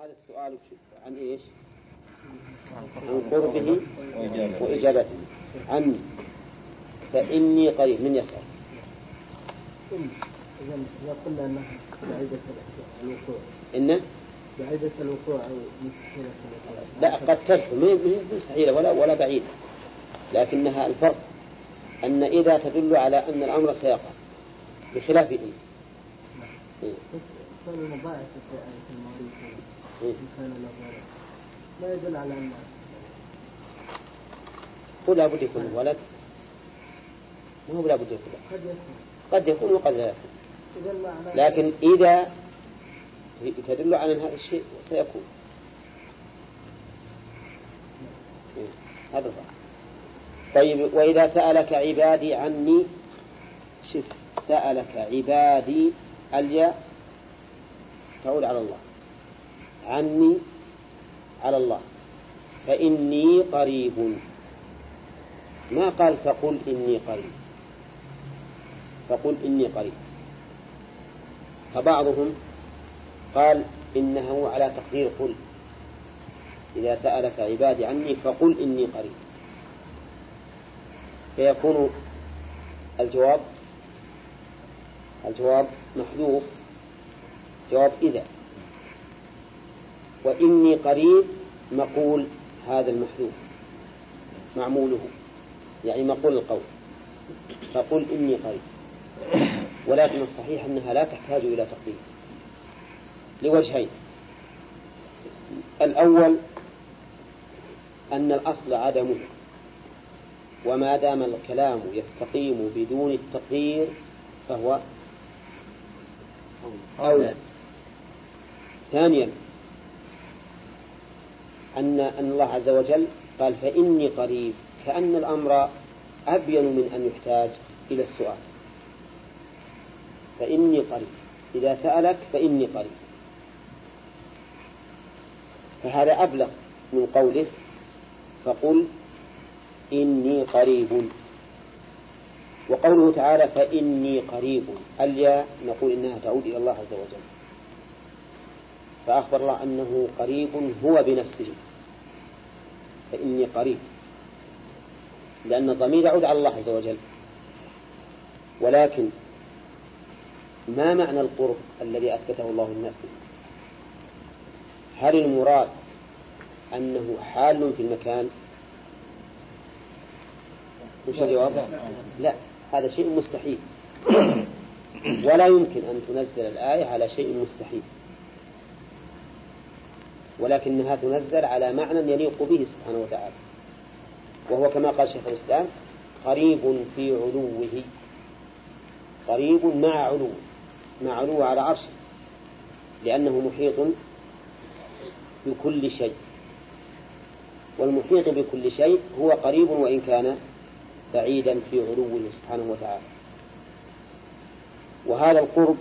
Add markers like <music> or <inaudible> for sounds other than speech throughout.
هذا السؤال عن إيش؟ عن قربه وإجابته. عن فإني قريب من يسأل. إذا قلنا أنها بعيدة الوقوع. إنه بعيدة الوقوع أو مستحيلة لا قد تدخل من مستحيلة ولا ولا بعيدة. لكنها الفرق أن إذا تدل على أن الأمر سيقع بخلاف إن. إيه. له لا يدل على أن هو لا بد يكون ولد مو لا بد يكون. قد يكون. قد يكون وقد لا يكون. لكن إذا تدل على أن هذا الشيء سيكون. إيه، هذا الظاهر. طيب وإذا سألك عبادي عني شف سألك عبادي الياء تعود على الله. عني على الله. فإني قريب. ما قال فقل إني قريب. فقل إني قريب. فبعضهم قال إنه على تقدير قل. إذا سألك عبادي عني فقل إني قريب. فيكون الجواب الجواب محذوف. جواب إذا. وإني قريب مقول هذا المحذوف معموله يعني مقول القول فقل إني قريب. ولكن الصحيح أنها لا تحتاج إلى تقدير. لوجهين. الأول أن الأصل عدمه وما دام الكلام يستقيم بدون التقدير فهو أولى. ثانيا أن أن الله عز وجل قال فإني قريب كأن الأمر أبين من أن يحتاج إلى السؤال. فإني قريب إذا سألك فإني قريب. فهذا أبلغ من قوله فقل إني قريب. وقوله تعالى فإني قريب الياء نقول إنها تعود إلى الله عز وجل. فأخبر الله أنه قريب هو بنفسه. فإني قريب. لأن الضمير يعود على الله عز وجل. ولكن ما معنى القرب الذي أثبته الله لنفسه هل المراد أنه حال في المكان؟ وش الجواب لا هذا شيء مستحيل. ولا يمكن أن تنزل الآية على شيء مستحيل. ولكنها تنزل على معنى يليق به سبحانه وتعالى. وهو كما قال شيخ الإسلام قريب في علوه. قريب مع علوه. مع علوه على عرشه. لأنه محيط بكل شيء. والمحيط بكل شيء هو قريب وإن كان بعيدا في علوه سبحانه وتعالى. وهذا القرب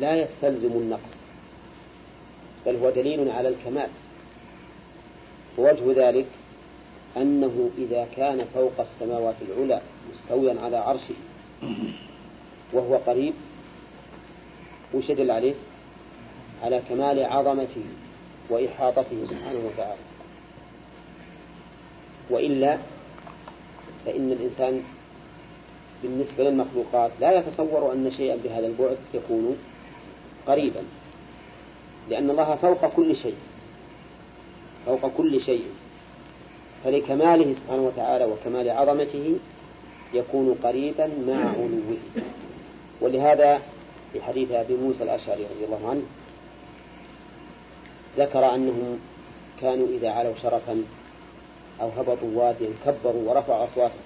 لا يستلزم النقص. بل هو دليل على الكمال. ووجه ذلك أنه إذا كان فوق السماوات العلى مستويا على عرشه وهو قريب وش يدل عليه؟ على كمال عظمته وإحاطته سبحانه وتعالى. وإلا فإن الإنسان بالنسبة للمخلوقات لا يتصور أن شيئا بهذا البعد يكون قريبا. لأن الله فوق كل شيء. فوق كل شيء. فلكماله سبحانه وتعالى وكمال عظمته يكون قريبا مع علوه. ولهذا في حديث أبي موسى الأشعري رضي الله عنه ذكر أنهم كانوا إذا علوا شرفا أو هبطوا واديا كبروا ورفعوا أصواتهم.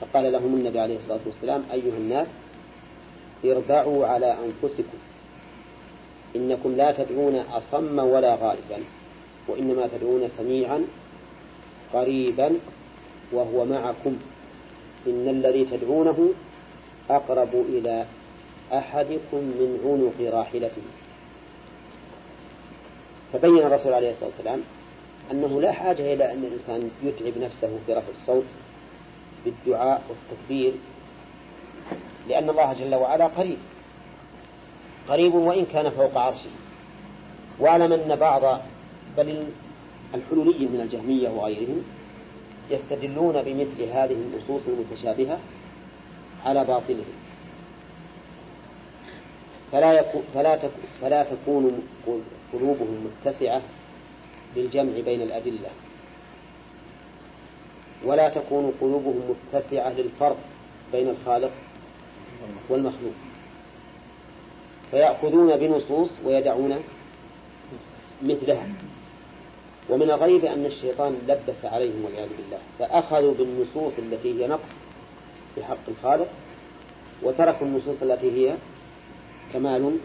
فقال لهم النبي عليه الصلاة والسلام أيها الناس اربعوا على أنفسكم إنكم لا تدعون أصم ولا غائبا وإنما تدعون سميعا قريبا وهو معكم. إن الذي تدعونه أقرب إلى أحدكم من عنق راحلته. فبين الرسول عليه الصلاة والسلام أنه لا حاجة إلى أن الإنسان يتعب نفسه في رفع الصوت بالدعاء والتكبير لأن الله جل وعلا قريب. قريب وإن كان فوق عرشه. واعلم أن بعض بل الحلولي من الجهمية وغيرهم يستدلون بمثل هذه النصوص المتشابهة على باطلهم فلا فلا فلا تكون قلوبهم متسعة للجمع بين الأدلة. ولا تكون قلوبهم متسعة للفرق بين الخالق والمخلوق. فيأخذون بنصوص ويدعون مثلها. ومن الغيب أن الشيطان لبس عليهم والعياذ بالله فأخذوا بالنصوص التي هي نقص في حق الخالق وتركوا النصوص التي هي كمال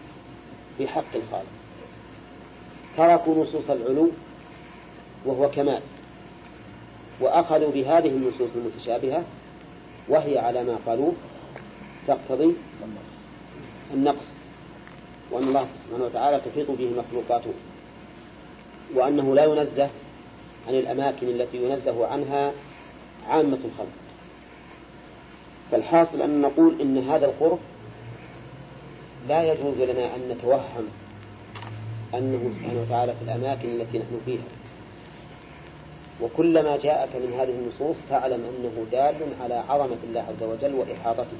في حق الخالق. تركوا نصوص العلو وهو كمال وأخذوا بهذه النصوص المتشابهة وهي على ما قالوه تقتضي النقص. وأن الله سبحانه وتعالى تحيط به مخلوقاته وأنه لا ينزه عن الأماكن التي ينزه عنها عامة الخلق. فالحاصل أن نقول إن هذا القرب لا يجوز لنا أن نتوهم أنه سبحانه وتعالى في الأماكن التي نحن فيها. وكلما جاءك من هذه النصوص فاعلم أنه دال على عظمة الله عز وجل وإحاطته.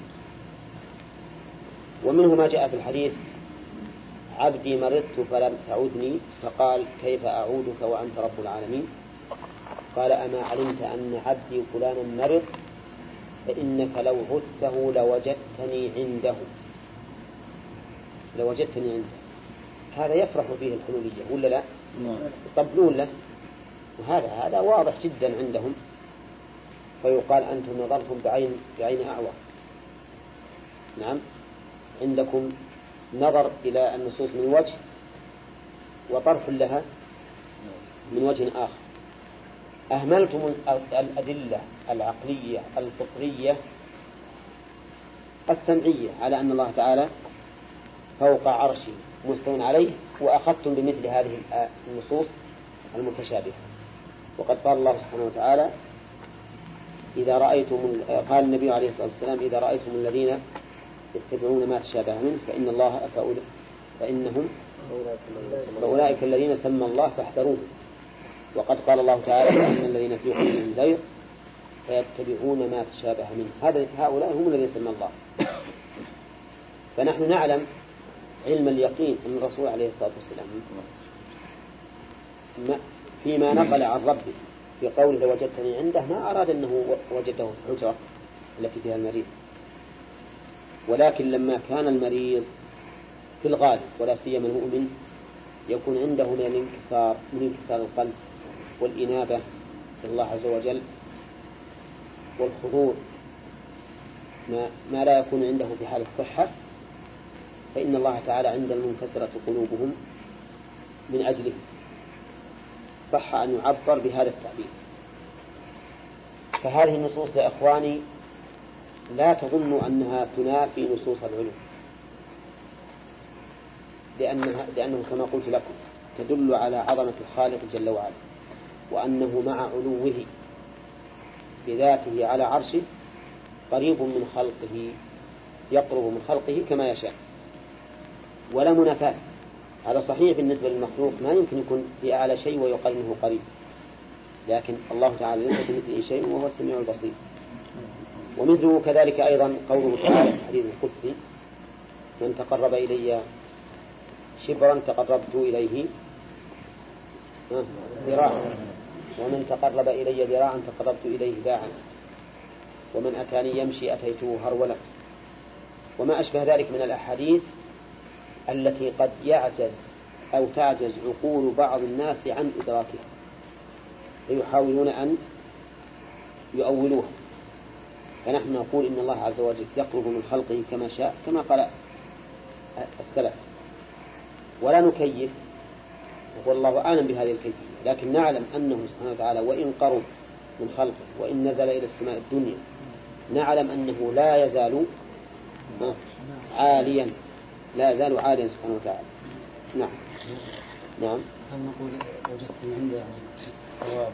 ومنه ما جاء في الحديث عبدي مرضت فلم تعودني فقال كيف أعودك وأنت رب العالمين؟ قال أما علمت أن عبدي فلانا مرض فإنك لو عدته لوجدتني عنده. لوجدتني عنده. هذا يفرح فيه الحلولية ولا لا؟ نعم. يطبلون له. وهذا هذا واضح جدا عندهم. فيقال أنتم نظرتم بعين بعين أعور. نعم. عندكم نظر إلى النصوص من وجه وطرح لها من وجه آخر. أهملتم الأدلة العقلية الفطرية السمعية على أن الله تعالى فوق عرشه مستوى عليه وأخذتم بمثل هذه النصوص المتشابهة. وقد قال الله سبحانه وتعالى إذا رأيتم قال النبي عليه الصلاة والسلام إذا رأيتم الذين يتبعون ما تشابه منه فإن الله فإنهم فأولئك الذين سمى الله فاحذروه. وقد قال الله تعالى فإن الذين في قلوبهم زيغ فيتبعون ما تشابه منه. هذا هؤلاء هم الذين سمى الله. فنحن نعلم علم اليقين أن الرسول عليه الصلاة والسلام فيما نقل عن ربه في قوله لوجدتني عنده ما أراد أنه وجده في الحجرة التي فيها المريض. ولكن لما كان المريض في الغالب ولا سيما المؤمن يكون عنده من الانكسار من انكسار القلب والإنابة إلى الله عز وجل والخضوع ما, ما لا يكون عنده في حال الصحة فإن الله تعالى عند المنكسرة قلوبهم من أجله. صح أن يعبر بهذا التعبير. فهذه النصوص يا إخواني لا تظنوا أنها تنافي نصوص العلوم. لأنها لأنه كما قلت لكم تدل على عظمة الخالق جل وعلا وأنه مع علوه بذاته على عرشه قريب من خلقه يقرب من خلقه كما يشاء. ولا منافاة. هذا صحيح بالنسبة للمخلوق ما يمكن يكون في أعلى شيء ويقال إنه قريب. لكن الله تعالى ليس بمثله شيء وهو السميع البصير. ومثله كذلك أيضا قوله تعالى في الحديث القدسي من تقرب إلي شبرا تقربت إليه ذراعا. ومن تقرب إلي ذراعا تقربت إليه باعا. ومن أتاني يمشي أتيته هرولا وما أشبه ذلك من الأحاديث التي قد يعجز أو تعجز عقول بعض الناس عن إدراكها فيحاولون أن يؤولوها. فنحن نقول إن الله عز وجل يقرب من خلقه كما شاء كما قال السلف. ولا نكيف والله أعلم بهذه الكيفية لكن نعلم أنه سبحانه وتعالى وإن قرب من خلقه وإن نزل إلى السماء الدنيا نعلم أنه لا يزال عاليا لا يزال عاليا سبحانه وتعالى. نعم. نعم. هل نقول وجدت عنده يعني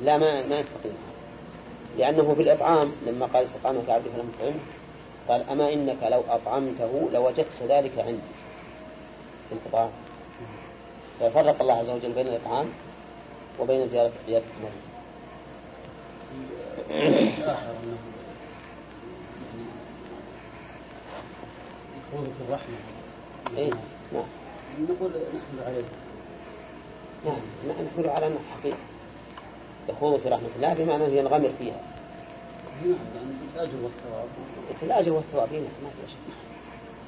لا ما ما يستقيم. لأنه في الإطعام لما قال استطعمك عبدي فلم تطعمه قال أما إنك لو أطعمته لوجدت ذلك عندي الإطعام. ففرق الله عز وجل بين الإطعام وبين زيارة عيادة المريض يخوض في الرحمة. إيه نعم. نقول نحمل عليه. نعم نحمل على أنه يخوض في رحمة الله بمعنى أنه ينغمر فيها. نعم لأن الأجر والثواب في الأجر والثواب ما في شك.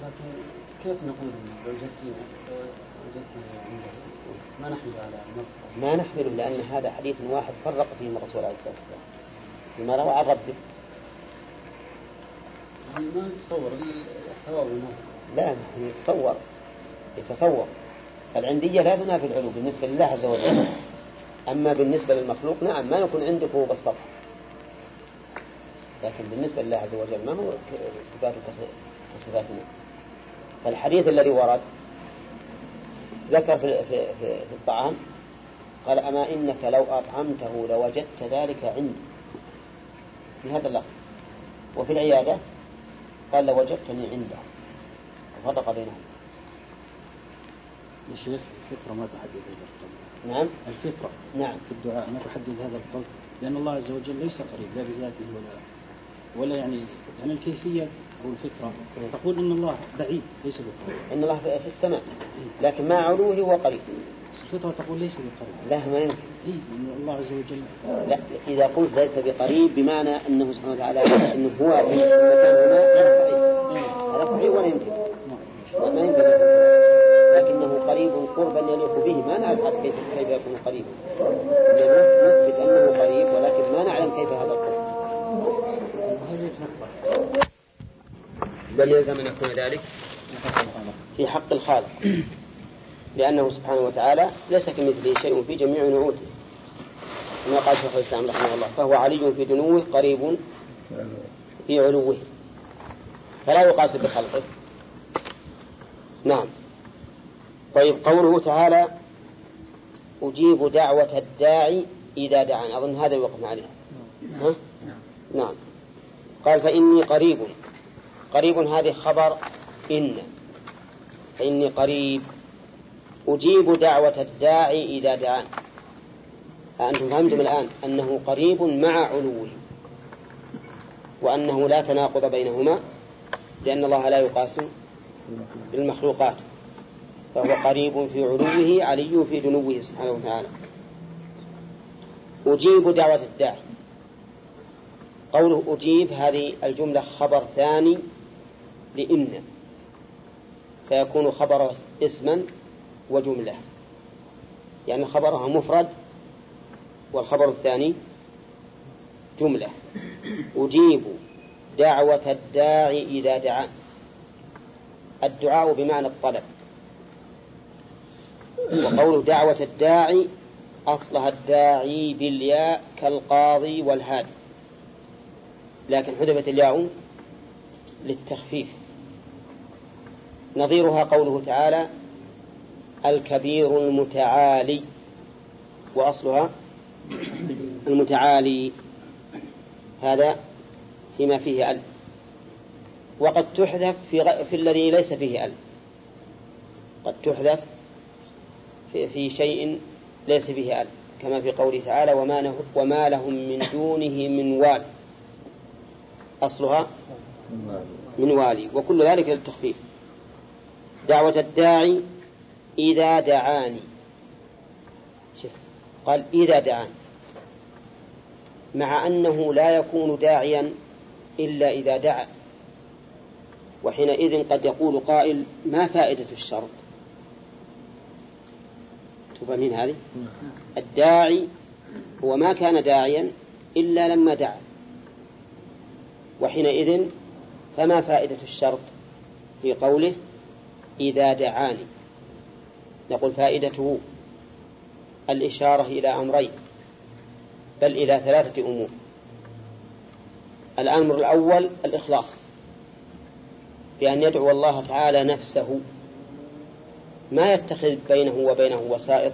لكن كيف نقول لو جتنا ما نحمل على ما نحمله لأن هذا حديث واحد فرق فيه الرسول عليه الصلاة والسلام. فيما روى عن ربه. يعني ما نتصور الثواب لا نحن يتصور يتصور. العندية لا تنافي العلو بالنسبة لله عز وجل. أما بالنسبة للمخلوق نعم ما يكون عنده فوق السطح لكن بالنسبة لله عز وجل ما هو صفاته كصفاتنا فالحديث الذي ورد ذكر في, في, في, في الطعام قال أما إنك لو أطعمته لوجدت ذلك عندي بهذا اللفظ. وفي العيادة قال لوجدتني عنده. وفرق بينهم. يا شيخ الفطرة ما هذا القول نعم. الفطرة. نعم. في الدعاء. ما تحدد هذا القول. لأن الله عز وجل ليس قريب لا بذاته ولا ولا يعني يعني الكيفية أو الفطرة. تقول إن الله بعيد ليس بقريب إن الله في السماء. لكن مع علوه هو قريب. الفطرة تقول ليس بقريب لا ما يمكن. إيه الله عز وجل لا إذا قلت ليس بقريب بمعنى أنه سبحانه وتعالى أنه هو في المكان هنا هذا صحيح. هذا صحيح ولا يمكن؟ ما يمكن. قريب قربا يليق به. ما نعرف حتى كيف كيف يكون قريبا نثبت أنه قريب ولكن ما نعلم كيف هذا القرب. بل يلزم أن يكون ذلك في حق الخالق. لأنه سبحانه وتعالى ليس كمثله شيء في جميع نعوته. كما قال شيخ الإسلام رحمه الله فهو علي في دنوه قريب في علوه. فلا يقاس بخلقه. نعم. طيب قوله تعالى أجيب دعوة الداعي إذا دعان أظن هذا يوقف عليه ها؟ نعم. قال فإني قريب. قريب هذه خبر إن. فإني قريب. أجيب دعوة الداعي إذا دعان أنتم فهمتم الآن؟ أنه قريب مع علوه. وأنه لا تناقض بينهما لأن الله لا يقاس بالمخلوقات. فهو قريب في علوه علي في دنوه سبحانه وتعالى. أجيب دعوة الداعي. قوله أجيب هذه الجملة خبر ثاني لإن. فيكون خبر اسما وجملة. يعني خبرها مفرد والخبر الثاني جملة. أجيب دعوة الداعي إذا دعان الدعاء بمعنى الطلب. وقول دعوة الداعي أصلها الداعي بالياء كالقاضي والهادي. لكن حذفت الياء للتخفيف. نظيرها قوله تعالى الكبير المتعالي. وأصلها المتعالي. هذا فيما فيه أل. وقد تحذف في, غ... في الذي ليس فيه أل. قد تحذف في, في شيء ليس فيه أل كما في قوله تعالى وما. وما لهم من دونه من وال أصلها من والي وكل ذلك للتخفيف. دعوة الداعي إذا دعاني. شوف قال إذا دعاني. مع أنه لا يكون داعيا إلا إذا دعا وحينئذ قد يقول قائل ما فائدة الشرط؟ تفهمين هذه؟ الداعي. هو ما كان داعيا إلا لما دعا. وحينئذ فما فائدة الشرط في قوله إذا دعاني؟ نقول فائدته الإشارة إلى أمرين بل إلى ثلاثة أمور. الأمر الأول الإخلاص بأن يدعو الله تعالى نفسه ما يتخذ بينه وبينه وسائط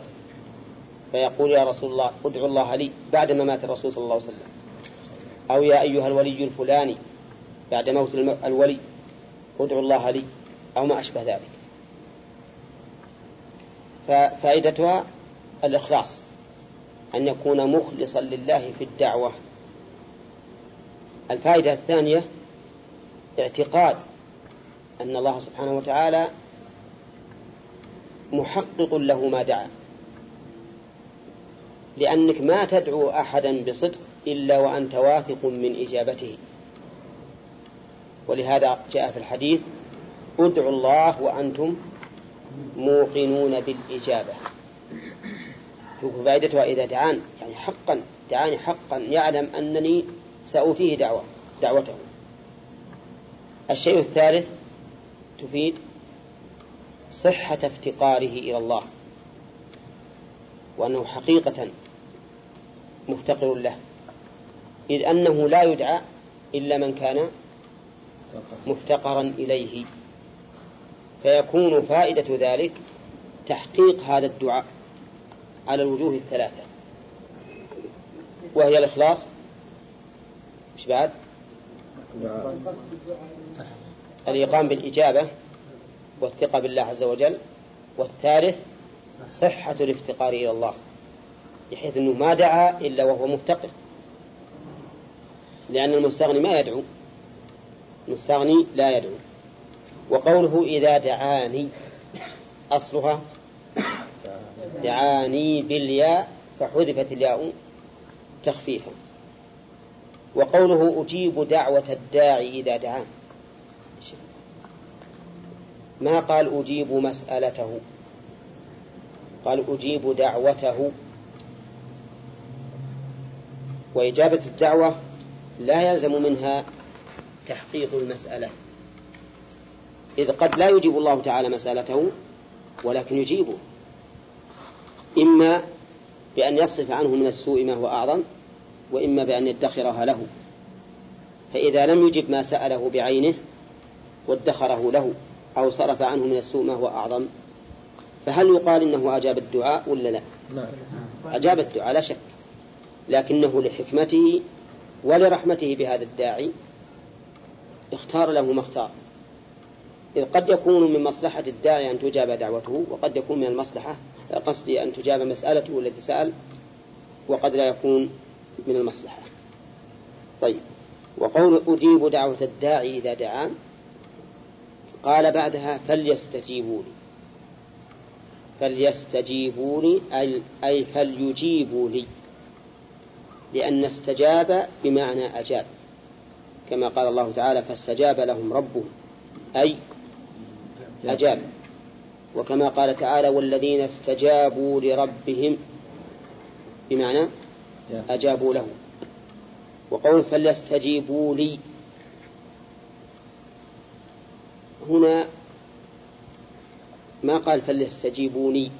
فيقول يا رسول الله ادعو الله لي بعدما مات الرسول صلى الله عليه وسلم. أو يا أيها الولي الفلاني بعد موت الولي ادعوا الله لي أو ما أشبه ذلك. ففائدتها الإخلاص أن يكون مخلصا لله في الدعوة. الفائدة الثانية اعتقاد أن الله سبحانه وتعالى محقق له ما دعا. لأنك ما تدعو أحدا بصدق إلا وأنت واثق من إجابته. ولهذا جاء في الحديث ادعوا الله وأنتم موقنون بالإجابة. شوفوا فائدتها إذا دعان يعني حقا دعاني حقا يعلم أنني سأوتيه دعوة دعوته. الشيء الثالث تفيد صحة افتقاره إلى الله وأنه حقيقة مفتقر له إذ أنه لا يدعى إلا من كان مفتقرا إليه. فيكون فائدة ذلك تحقيق هذا الدعاء على الوجوه الثلاثة وهي الإخلاص مش بعد؟ الإقام بالإجابة والثقة بالله عز وجل والثالث صحة الافتقار إلى الله بحيث أنه ما دعا إلا وهو مفتقر. لأن المستغني ما يدعو المستغني لا يدعو. وقوله إذا دعاني أصلها دعاني بالياء فحذفت الياء تخفيفا. وقوله أجيب دعوة الداعي إذا دعان. ما قال أجيب مسألته؟ قال أجيب دعوته. وإجابة الدعوة لا يلزم منها تحقيق المسألة إذ قد لا يجيب الله تعالى مسألته ولكن يجيبه إما بأن يصرف عنه من السوء ما هو أعظم وإما بأن يدخرها له فإذا لم يجب ما سأله بعينه وادخره له. أو صرف عنه من السوء ما هو أعظم؟ فهل يقال إنه أجاب الدعاء ولا لا؟ أجاب الدعاء لا شك. لكنه لحكمته ولرحمته بهذا الداعي اختار له ما اختار. إذ قد يكون من مصلحة الداعي أن تجاب دعوته وقد يكون من المصلحة قصدي أن تجاب مسألته التي سأل وقد لا يكون من المصلحة. طيب. وقول أجيب دعوة الداعي إذا دعان قال بعدها فليستجيبوا لي فليستجيبوا لي أي فليجيبوا لي لأن استجاب بمعنى أجاب. كما قال الله تعالى فاستجاب لهم ربهم. أي أجاب. وكما قال تعالى والذين استجابوا لربهم بمعنى أجابوا له وقول فليستجيبوا لي هنا ما قال فليستجيبوني.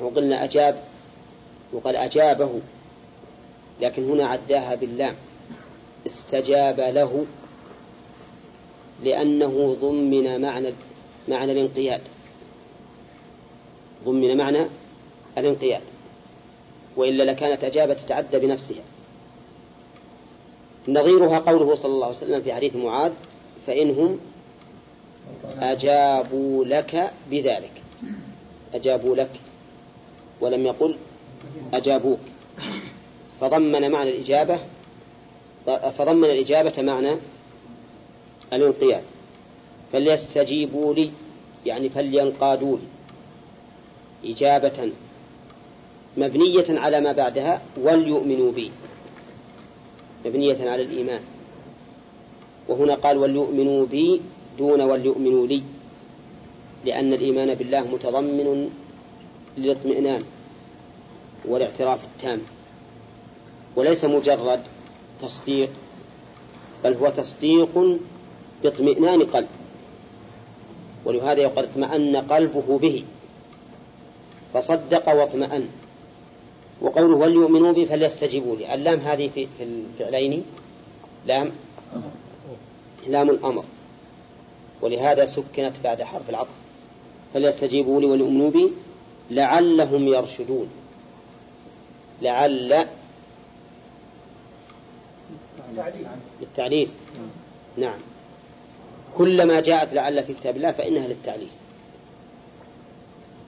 وقلنا أجاب وقال أجابه لكن هنا عداها باللام. استجاب له لأنه ضمن معنى معنى الانقياد. ضمن معنى الانقياد. وإلا لكانت أجابة تتعدى بنفسها. نظيرها قوله صلى الله عليه وسلم في حديث معاذ فإنهم أجابوا لك بذلك. أجابوا لك ولم يقل أجابوك. فضمن معنى الإجابة فضمن الإجابة معنى الانقياد. فليستجيبوا لي يعني فلينقادوا لي. إجابة مبنية على ما بعدها وليؤمنوا بي. مبنية على الإيمان. وهنا قال وليؤمنوا بي دون وليؤمنوا لي لأن الإيمان بالله متضمن للاطمئنان والاعتراف التام. وليس مجرد تصديق بل هو تصديق باطمئنان قلب. ولهذا يقول اطمأن قلبه به فصدق واطمأن. وقوله وليؤمنوا به فليستجيبوا لي. اللام هذه في الفعلين؟ لام؟ لام الأمر. ولهذا سكنت بعد حرف العطف. فليستجيبوا لي وليؤمنوا بي لعلهم يرشدون. لعل للتعليل. نعم. كلما جاءت لعل في كتاب الله فإنها للتعليل.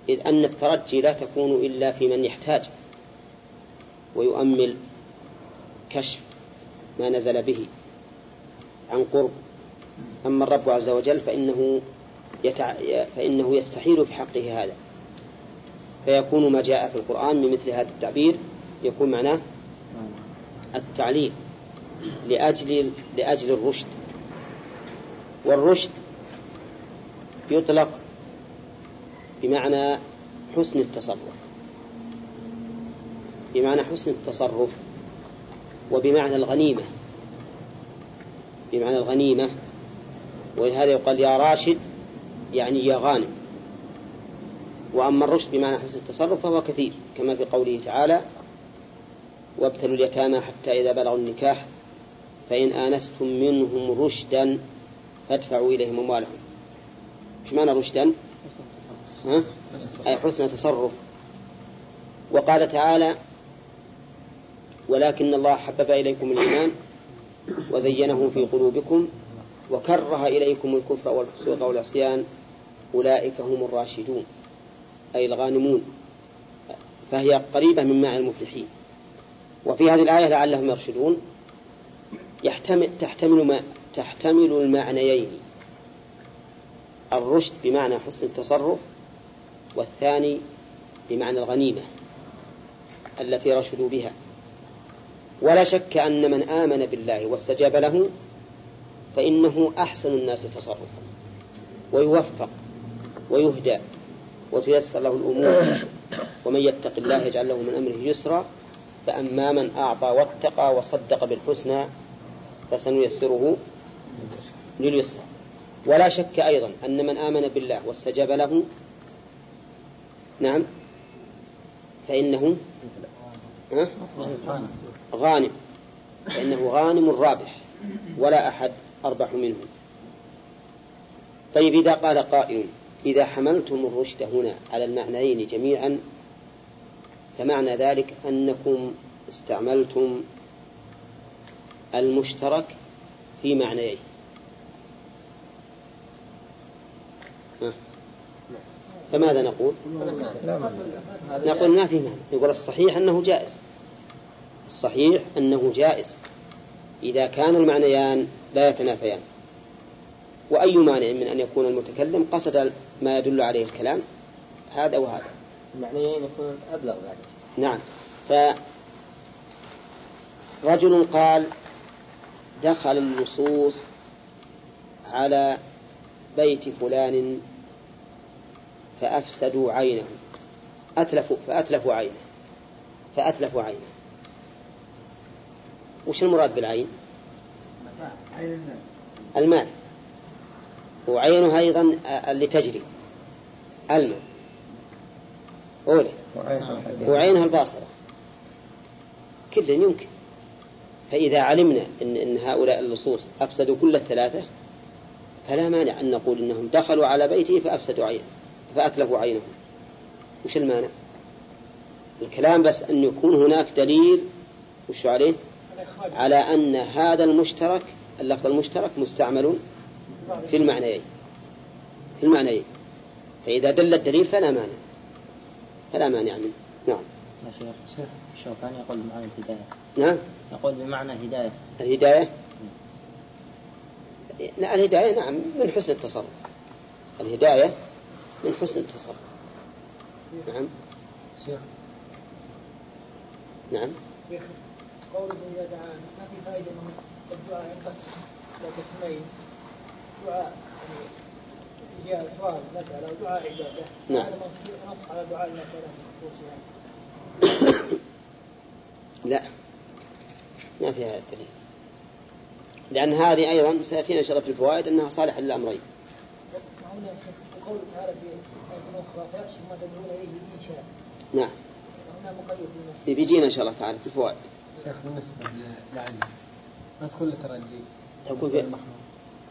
إذ أن الترجي لا تكون إلا في من يحتاج ويؤمل كشف ما نزل به عن قرب. أما الرب عز وجل فإنه يتع... فإنه يستحيل في حقه هذا. فيكون ما جاء في القرآن من مثل هذا التعبير يكون معناه التعليل لأجل لأجل الرشد. والرشد يطلق بمعنى حسن التصرف. بمعنى حسن التصرف وبمعنى الغنيمة. بمعنى الغنيمة ولهذا يقال يا راشد يعني يا غانم وأما الرشد بمعنى حسن التصرف فهو كثير كما في قوله تعالى وابتلوا اليتامى حتى إذا بلغوا النكاح فإن آنستم منهم رشدا فادفعوا إليهم أموالهم إيش معنى رشدا؟ ها؟ أي حسن تصرف وقال تعالى ولكن الله حبب إليكم الإيمان وزينه في قلوبكم وكره إليكم الكفر والفسوق والعصيان أولئك هم الراشدون أي الغانمون فهي قريبة من معنى المفلحين. وفي هذه الآية لعلهم يرشدون يحتمل تحتمل ما تحتمل المعنيين الرشد بمعنى حسن التصرف والثاني بمعنى الغنيمة التي رشدوا بها. ولا شك أن من آمن بالله واستجاب له فإنه أحسن الناس تصرفا ويوفق ويهدى وتيسر له الأمور. ومن يتق الله يجعل له من أمره يسرا. فأما من أعطى واتقى وصدق بالحسنى فسنيسره لليسرى. ولا شك أيضا أن من آمن بالله واستجاب له نعم فإنه غانم. فإنه غانم رابح. ولا أحد أربح منه طيب إذا قال قائل إذا حملتم الرشد هنا على المعنيين جميعا فمعنى ذلك أنكم استعملتم المشترك في معنيين. فماذا نقول؟ نقول ما في معنى. يقول الصحيح أنه جائز. الصحيح أنه جائز. إذا كان المعنيان لا يتنافيان. وأي مانع من أن يكون المتكلم قصد ما يدل عليه الكلام؟ هذا وهذا. المعنيين يكون أبلغ بعد. نعم. فرجل قال دخل اللصوص على بيت فلان فأفسدوا عينه. أتلفوا فأتلفوا عينه. فأتلفوا عينه. وش المراد بالعين؟ المال. وعينها أيضا اللي تجري. الماء أولى وعينها الباصرة. كل يمكن. فإذا علمنا إن, إن هؤلاء اللصوص أفسدوا كل الثلاثة فلا مانع أن نقول إنهم دخلوا على بيته فأفسدوا عينه فأتلفوا عينه وش المانع؟ الكلام بس أن يكون هناك دليل وش عليه؟ على أن هذا المشترك اللفظ المشترك مستعمل في المعنيين. في المعنيين. فإذا دل الدليل فلا مانع. فلا مانع منه. نعم. يا شيخ الشوكاني يقول بمعنى الهداية. نعم. يقول بمعنى هداية الهداية؟ لا الهداية نعم من حسن التصرف. الهداية من حسن التصرف. نعم. شيخ. نعم. شيخ قوله دعاء ما في فائدة من الدعاء عند قسمين دعاء يعني سؤال مسألة ودعاء عبادة نعم هذا نص على دعاء المسألة بخصوصها لا. ما فيها دليل. لأن هذه أيضا سيأتينا إن شاء الله في الفوائد أنها صالحة للأمرين. وقوله تعالى في آية أخرى فيحشي ما تدعون إليه الإنشاء نعم. هنا مقيد بالنص. بيجينا إن شاء الله تعالى في الفوائد. شيخ بالنسبة لعلي ما تكون للترجي تكون في...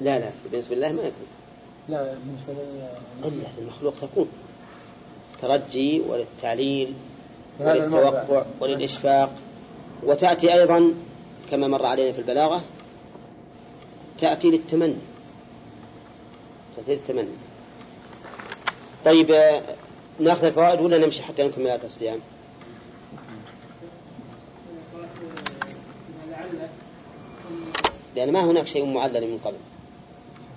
لا لا بالنسبة لله ما يكون لا بالنسبة للمخلوق تكون. ترجي وللتعليل. وللتوقع وللإشفاق. وتأتي أيضا كما مر علينا في البلاغة تأتي للتمني. تأتي للتمني. طيب آه، نأخذ الفوائد ولا نمشي حتى نكمل الصيام؟ لأن ما هناك شيء معلل من قبل.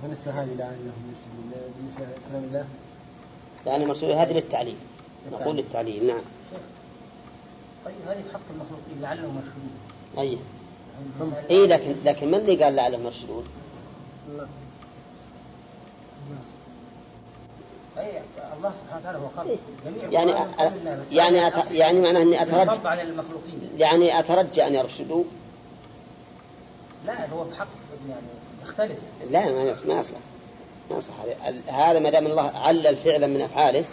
بالنسبة هذه لعلهم يسلمون بالنسبة لكلام الله؟ لأن المقصود هذه للتعليل نقول للتعليل نعم. طيب هذه بحق المخلوقين لعلهم يرشدون أي إيه لكن لكن من اللي قال لعلهم يرشدون؟ الله. أي الله سبحانه وتعالى هو خلق جميع يعني أ- يعني أت... يعني معناه إني ينصب أترجى على المخلوقين. يعني أترجى أن يرشدوا لا هو بحق يعني يختلف لا ما يصلح ما يصلح. ما يصلح. هذا- ما دام الله علل فعلا من أفعاله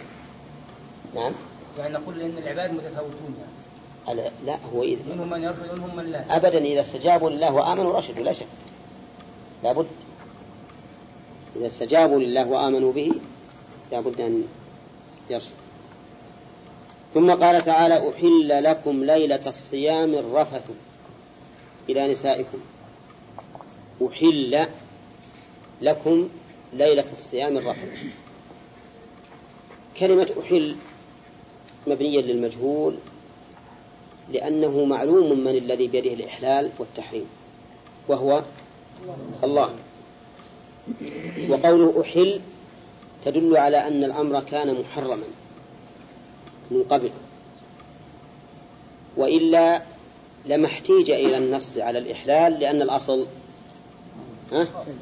نعم. يعني نقول إن العباد متفاوتون يعني. لا هو إذا منهم من يرشد ومنهم من لا. أبدا إذا استجابوا لله وآمنوا رشدوا لا شك. لابد إذا استجابوا لله وآمنوا به لابد أن يرشد ثم قال تعالى أحل لكم ليلة الصيام الرفث إلى نسائكم. أحل لكم ليلة الصيام الرفث كلمة أحل مبنية للمجهول لأنه معلوم من الذي بيده الإحلال والتحريم وهو الله. وقوله أحل تدل على أن الأمر كان محرما من قبل وإلا لما احتيج إلى النص على الإحلال لأن الأصل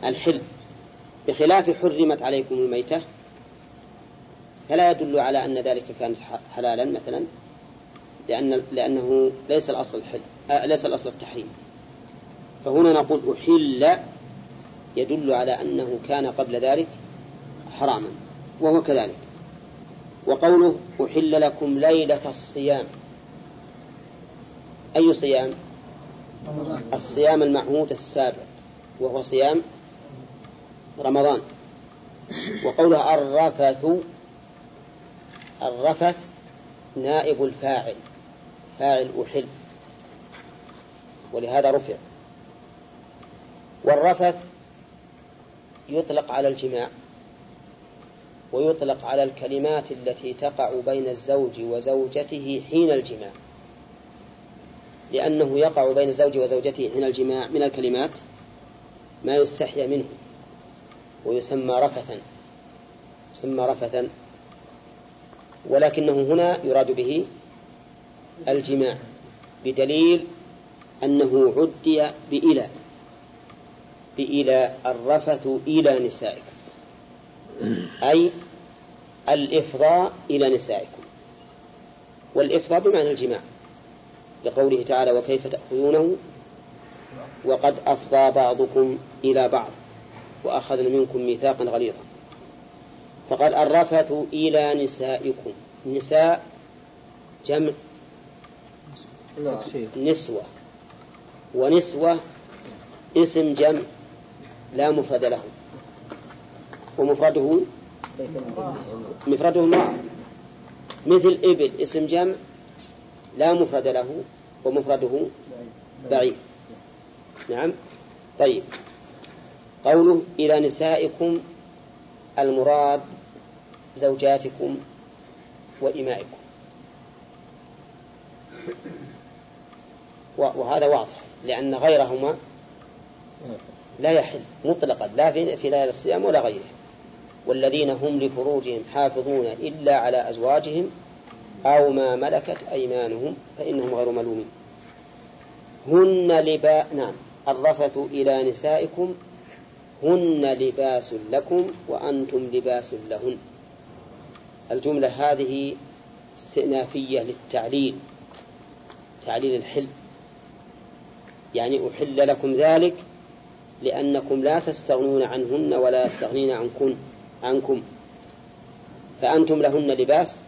الحل بخلاف حرمت عليكم الميتة فلا يدل على أن ذلك كان حلالا مثلا لأن لأنه ليس الأصل الحل آه ليس الأصل التحريم. فهنا نقول أحل يدل على أنه كان قبل ذلك حراما وهو كذلك. وقوله أحل لكم ليلة الصيام. أي صيام؟ الصيام المعهود السابع. وهو صيام رمضان. وقوله الرفث الرفث نائب الفاعل فاعل أحل. ولهذا رفع. والرفث يطلق على الجماع ويطلق على الكلمات التي تقع بين الزوج وزوجته حين الجماع. لأنه يقع بين الزوج وزوجته حين الجماع من الكلمات ما يستحيا منه. ويسمى رفثا. يسمى رفثا. ولكنه هنا يراد به الجماع بدليل أنه عدي بإلى بإلى الرفث إلى نسائكم. أي الإفضاء إلى نسائكم. والإفضاء بمعنى الجماع لقوله تعالى وكيف تأخذونه؟ وقد أفضى بعضكم إلى بعض وأخذنا منكم ميثاقا غليظا. فقال الرفث إلى نسائكم. نساء جمع نسوة. ونسوة اسم جمع لا مفرد له. ومفرده مفرده امرأة مثل إبل اسم جمع لا مفرد له ومفرده بعيد. نعم؟ طيب. قوله إلى نسائكم المراد زوجاتكم وإمائكم. وهذا واضح لأن غيرهما لا يحل مطلقا لا في ليالي الصيام ولا غيره. والذين هم لفروجهم حافظون إلا على أزواجهم أو ما ملكت أيمانهم فإنهم غير ملومين. هن لباء نعم الرفث إلى نسائكم هن لباس لكم وأنتم لباس لهن. الجملة هذه استئنافية للتعليل تعليل الحل. يعني أحل لكم ذلك لأنكم لا تستغنون عنهن ولا يستغنين عنكم عنكم. فأنتم لهن لباس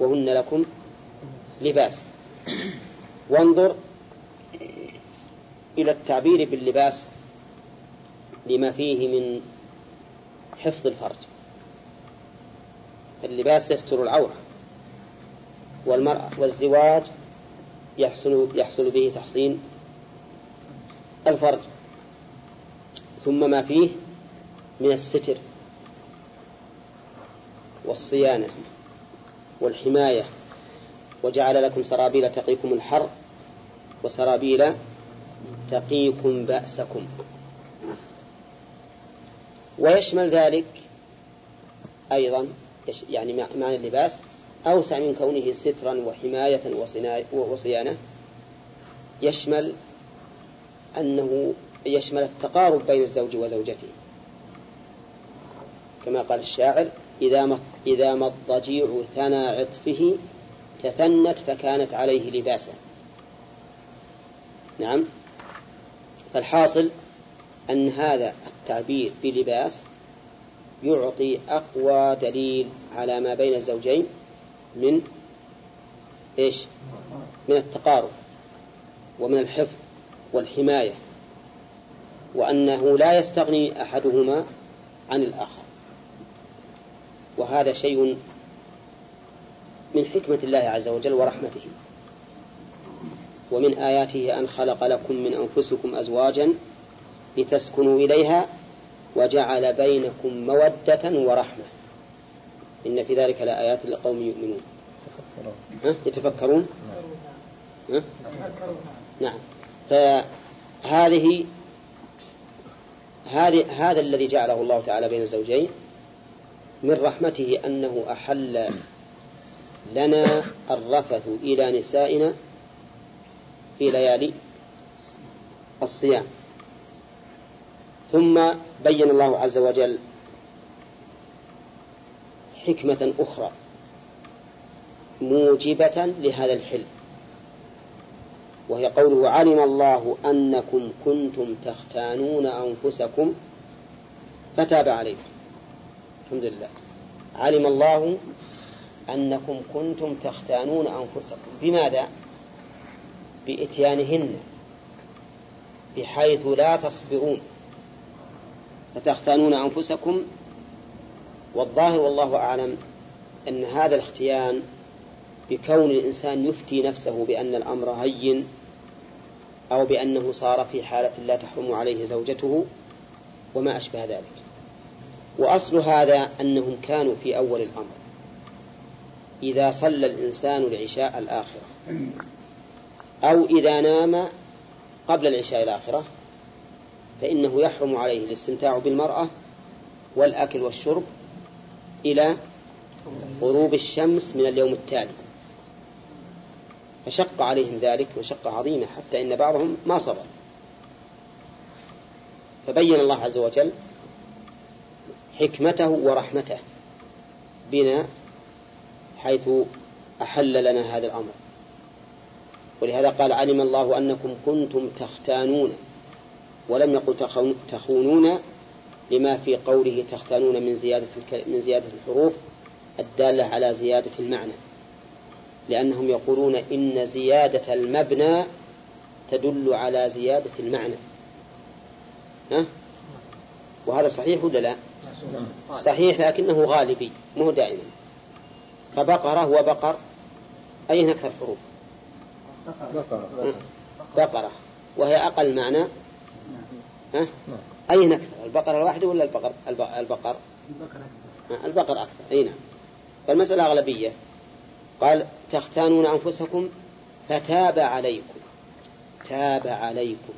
وهن لكم لباس. وانظر إلى التعبير باللباس. لما فيه من حفظ الفرج. اللباس يستر العورة والمرأة والزواج يحصل يحصل به تحصين الفرج. ثم ما فيه من الستر والصيانة والحماية. وجعل لكم سرابيل تقيكم الحر وسرابيل تقيكم بأسكم. ويشمل ذلك أيضا يعني معنى اللباس أوسع من كونه سترا وحماية وصيانة. يشمل أنه يشمل التقارب بين الزوج وزوجته. كما قال الشاعر إذا ما إذا ما الضجيع ثنى عطفه تثنت فكانت عليه لباسا. نعم. فالحاصل أن هذا التعبير بلباس يعطي أقوى دليل على ما بين الزوجين من إيش؟ من التقارب ومن الحفظ والحماية وأنه لا يستغني أحدهما عن الآخر. وهذا شيء من حكمة الله عز وجل ورحمته. ومن آياته أن خلق لكم من أنفسكم أزواجا لتسكنوا إليها وجعل بينكم مودة ورحمة. إن في ذلك لآيات لقوم يؤمنون. ها؟ يتفكرون؟ ها؟ نعم. فهذه هذه هذا الذي جعله الله تعالى بين الزوجين من رحمته أنه أحل لنا الرفث إلى نسائنا في ليالي الصيام. ثم بين الله عز وجل حكمة أخرى موجبة لهذا الحلم وهي قوله علم الله أنكم كنتم تختانون أنفسكم فتاب عليكم. الحمد لله. علم الله أنكم كنتم تختانون أنفسكم. بماذا؟ بإتيانهن بحيث لا تصبرون. فتختانون أنفسكم والظاهر والله أعلم أن هذا الاختيان بكون الإنسان يفتي نفسه بأن الأمر هين أو بأنه صار في حالة لا تحرم عليه زوجته وما أشبه ذلك. وأصل هذا أنهم كانوا في أول الأمر. إذا صلى الإنسان العشاء الآخرة أو إذا نام قبل العشاء الآخرة فإنه يحرم عليه الاستمتاع بالمرأة والأكل والشرب إلى غروب الشمس من اليوم التالي. فشق عليهم ذلك مشقة عظيمة حتى إن بعضهم ما صبر. فبين الله عز وجل حكمته ورحمته بنا حيث أحل لنا هذا الأمر. ولهذا قال علم الله أنكم كنتم تختانون. ولم يقل تخونون لما في قوله تختانون من زيادة من زيادة الحروف الدالة على زيادة المعنى. لأنهم يقولون إن زيادة المبنى تدل على زيادة المعنى. ها؟ وهذا صحيح ولا لا؟ صحيح لكنه غالبي مو دائما. فبقرة وبقر أين أكثر حروف بقرة. وهي أقل معنى ها؟ أين أكثر البقرة الواحدة ولا البقر البقر؟ البقر أكثر أي نعم. فالمسألة أغلبية. قال تختانون أنفسكم فتاب عليكم. تاب عليكم.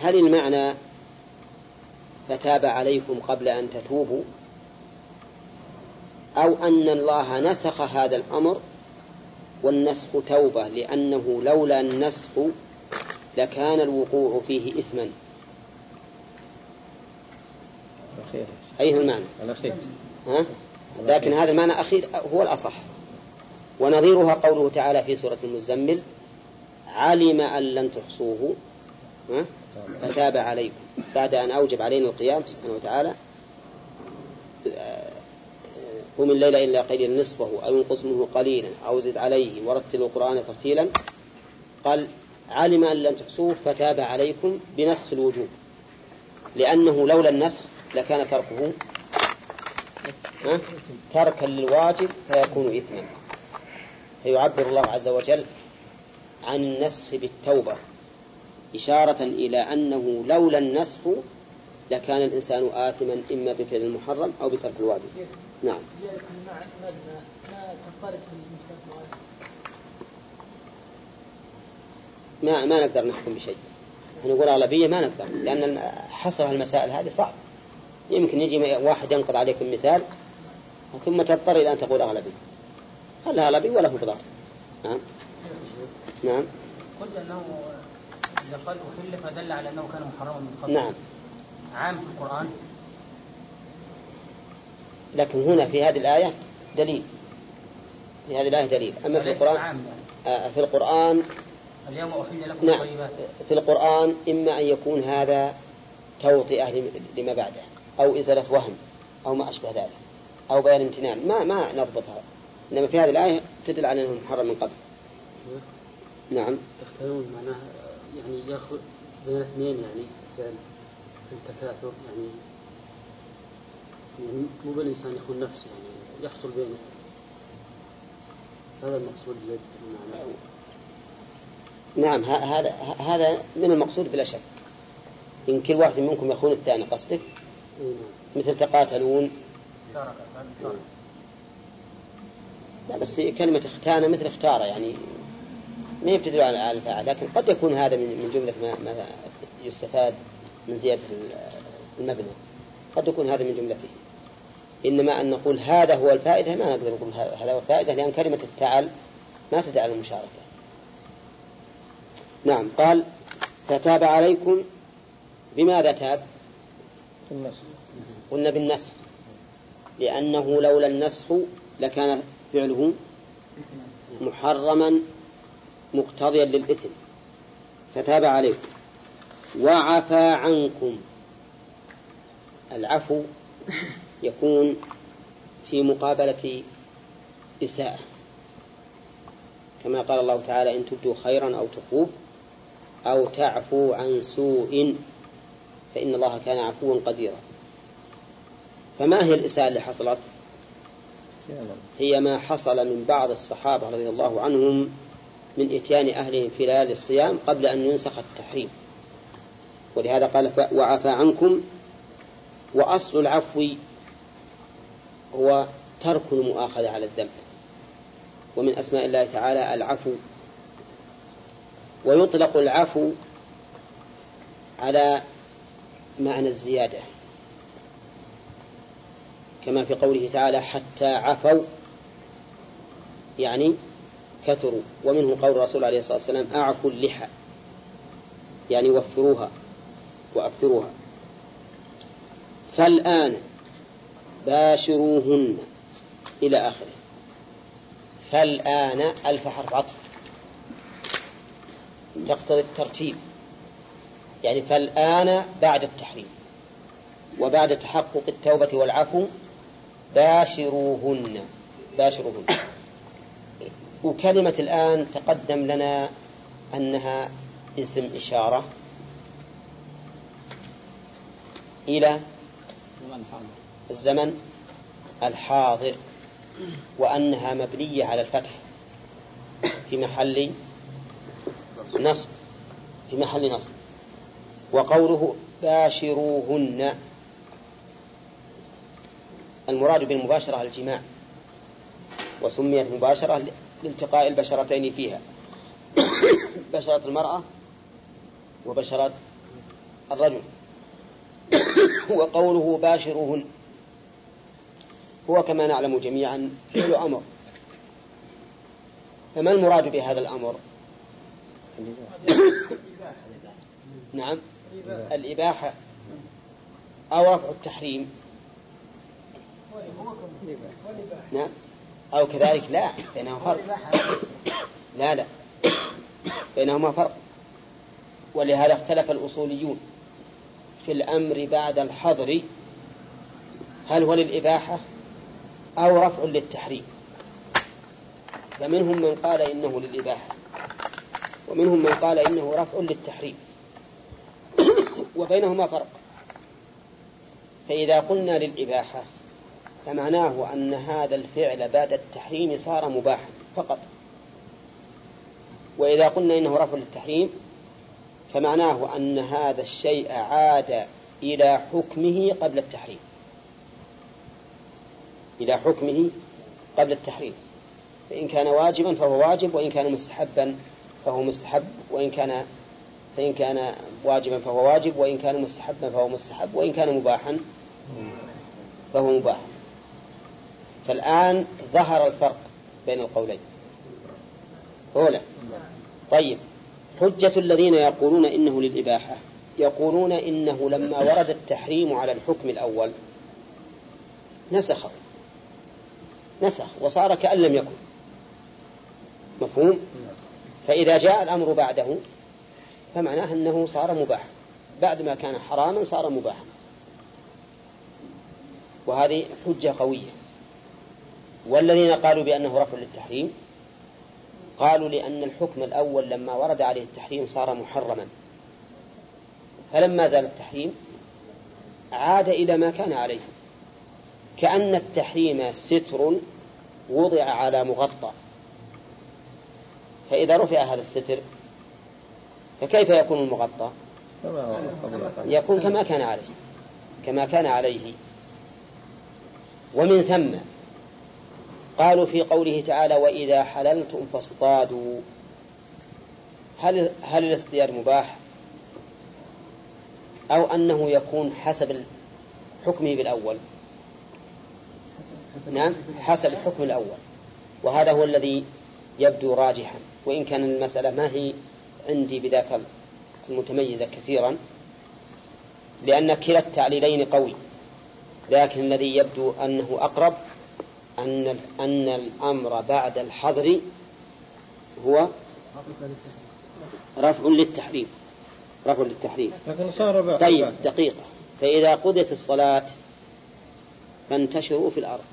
هل المعنى فتاب عليكم قبل أن تتوبوا؟ أو أن الله نسخ هذا الأمر والنسخ توبة لأنه لولا النسخ لكان الوقوع فيه إثما. أي هو المعنى؟ الأخير. ها؟ لكن هذا المعنى أخير هو الأصح. ونظيرها قوله تعالى في سورة المزمل علم أن لن تحصوه فتاب عليكم. بعد أن أوجب علينا القيام سبحانه وتعالى قم الليل إلا قليلا نصفه أو ينقص منه قليلا أو زد عليه ورتل القرآن ترتيلا. قال علم أن لن تحصوه فتاب عليكم بنسخ الوجوب لأنه لولا النسخ لكان تركه تركا للواجب فيكون إثما. فيعبر الله عز وجل عن النسخ بالتوبة إشارة إلى أنه لولا النسخ لكان الإنسان آثما إما بفعل المحرم أو بترك الواجب. نعم. مبنى ما ما نقدر نحكم بشيء. إحنا نقول أغلبية ما نقدر لأن حصر المسائل هذه صعب. يمكن يجي واحد ينقض عليك مثال ثم تضطر إلى أن تقول أغلبية. خلها أغلبية ولا هو بضار نعم. نعم. قلت أنه إذا قال أحل فدل على أنه كان محرما من قبل. نعم. عام في القرآن. لكن هنا في هذه الآية دليل. في هذه الآية دليل. أما في القرآن يعني. آه، في القرآن اليوم أحل لكم نعم. الطيبات. في القرآن إما أن يكون هذا توطئة لم- لما بعده أو إزالة وهم أو ما أشبه ذلك أو بيان امتنان. ما ما نضبطها. إنما في هذه الآية تدل على أنه محرم من قبل. نعم. تختارون معناها يعني ياخذ بين اثنين يعني فعل في التكاثر يعني يعني مو بالإنسان يخون نفسه يعني يحصل بينه. هذا المقصود الذي معناه نعم هذا هذا من المقصود بلا شك. إن كل واحد منكم يخون الثاني قصدك؟ مثل تقاتلون. لا بس كلمة اختان مثل اختار يعني ما يبتدئ على الفاعل لكن قد يكون هذا من جملة ما, ما يستفاد من زيادة المبنى. قد يكون هذا من جملته. إنما أن نقول هذا هو الفائدة ما نقدر نقول هذا هو الفائدة لأن كلمة افتعل ما تدعى المشاركة نعم قال فتاب عليكم بماذا تاب قلنا بالنسخ لأنه لولا النسخ لكان فعله محرما مقتضيا للإثم. فتاب عليكم. وعفى عنكم. العفو يكون في مقابلة إساءة. كما قال الله تعالى إن تبدوا خيرا أو تخفوه أو تعفو عن سوء فإن الله كان عفوا قديرا. فما هي الإساءة اللي حصلت؟ هي ما حصل من بعض الصحابة رضي الله عنهم من إتيان أهلهم في ليالي الصيام قبل أن ينسخ التحريم. ولهذا قال وعفى عنكم وأصل العفو هو ترك المؤاخذة على الذنب. ومن أسماء الله تعالى العفو ويطلق العفو على معنى الزيادة. كما في قوله تعالى حتى عفوا يعني كثروا. ومنه قول الرسول عليه الصلاة والسلام أعفوا اللحى يعني وفروها وأكثروها. فالآن باشروهن إلى آخره. فالآن ألف حرف عطف. تقتضي الترتيب. يعني فالآن بعد التحريم وبعد تحقق التوبة والعفو باشروهن باشروهن. وكلمة الآن تقدم لنا أنها اسم إشارة إلى الزمن الحاضر وأنها مبنية على الفتح في محل نصب في محل نصب. وقوله باشروهن المراد بالمباشرة الجماع وسميت مباشرة لالتقاء البشرتين فيها. بشرة المرأة وبشرة الرجل. وقوله باشروهن هو كما نعلم جميعا فعل أمر. فما المراد بهذا الأمر؟ نعم. الإباحة أو رفع التحريم. نعم. أو كذلك لا بينهما فرق. لا لا. بينهما فرق. ولهذا اختلف الأصوليون في الأمر بعد الحظر. هل هو للإباحة أو رفع للتحريم؟ فمنهم من قال إنه للإباحة. ومنهم من قال إنه رفع للتحريم. <coughs> وبينهما فرق. فإذا قلنا للإباحة فمعناه أن هذا الفعل بعد التحريم صار مباحا فقط. وإذا قلنا إنه رفع للتحريم فمعناه أن هذا الشيء عاد إلى حكمه قبل التحريم. إلى حكمه قبل التحريم. فإن كان واجبا فهو واجب وإن كان مستحبا فهو مستحب وإن كان فإن كان واجبا فهو واجب وإن كان مستحبا فهو مستحب وإن كان مباحا فهو مباح. فالآن ظهر الفرق بين القولين. أولى طيب حجة الذين يقولون إنه للإباحة يقولون إنه لما ورد التحريم على الحكم الأول نسخه نسخ وصار كأن لم يكن. مفهوم؟ فإذا جاء الأمر بعده فمعناه أنه صار مباحا بعد ما كان حراما صار مباحا. وهذه حجة قوية. والذين قالوا بأنه رفع للتحريم قالوا لأن الحكم الأول لما ورد عليه التحريم صار محرما. فلما زال التحريم عاد إلى ما كان عليه. كأن التحريم ستر وضع على مغطى. فإذا رفع هذا الستر فكيف يكون المغطى؟ يكون كما كان عليه كما كان عليه. ومن ثم قالوا في قوله تعالى وإذا حللتم فاصطادوا. هل هل الاصطياد مباح؟ أو أنه يكون حسب حكمه بالأول نعم حسب الحكم الأول. وهذا هو الذي يبدو راجحا وإن كان المسألة ما هي عندي بذاك المتميزة كثيرا لأن كلا التعليلين قوي. لكن الذي يبدو أنه أقرب أن أن الأمر بعد الحظر هو رفع للتحريم. رفع للتحريم. لكن صار طيب دقيقة. فإذا قضيت الصلاة فانتشروا في الأرض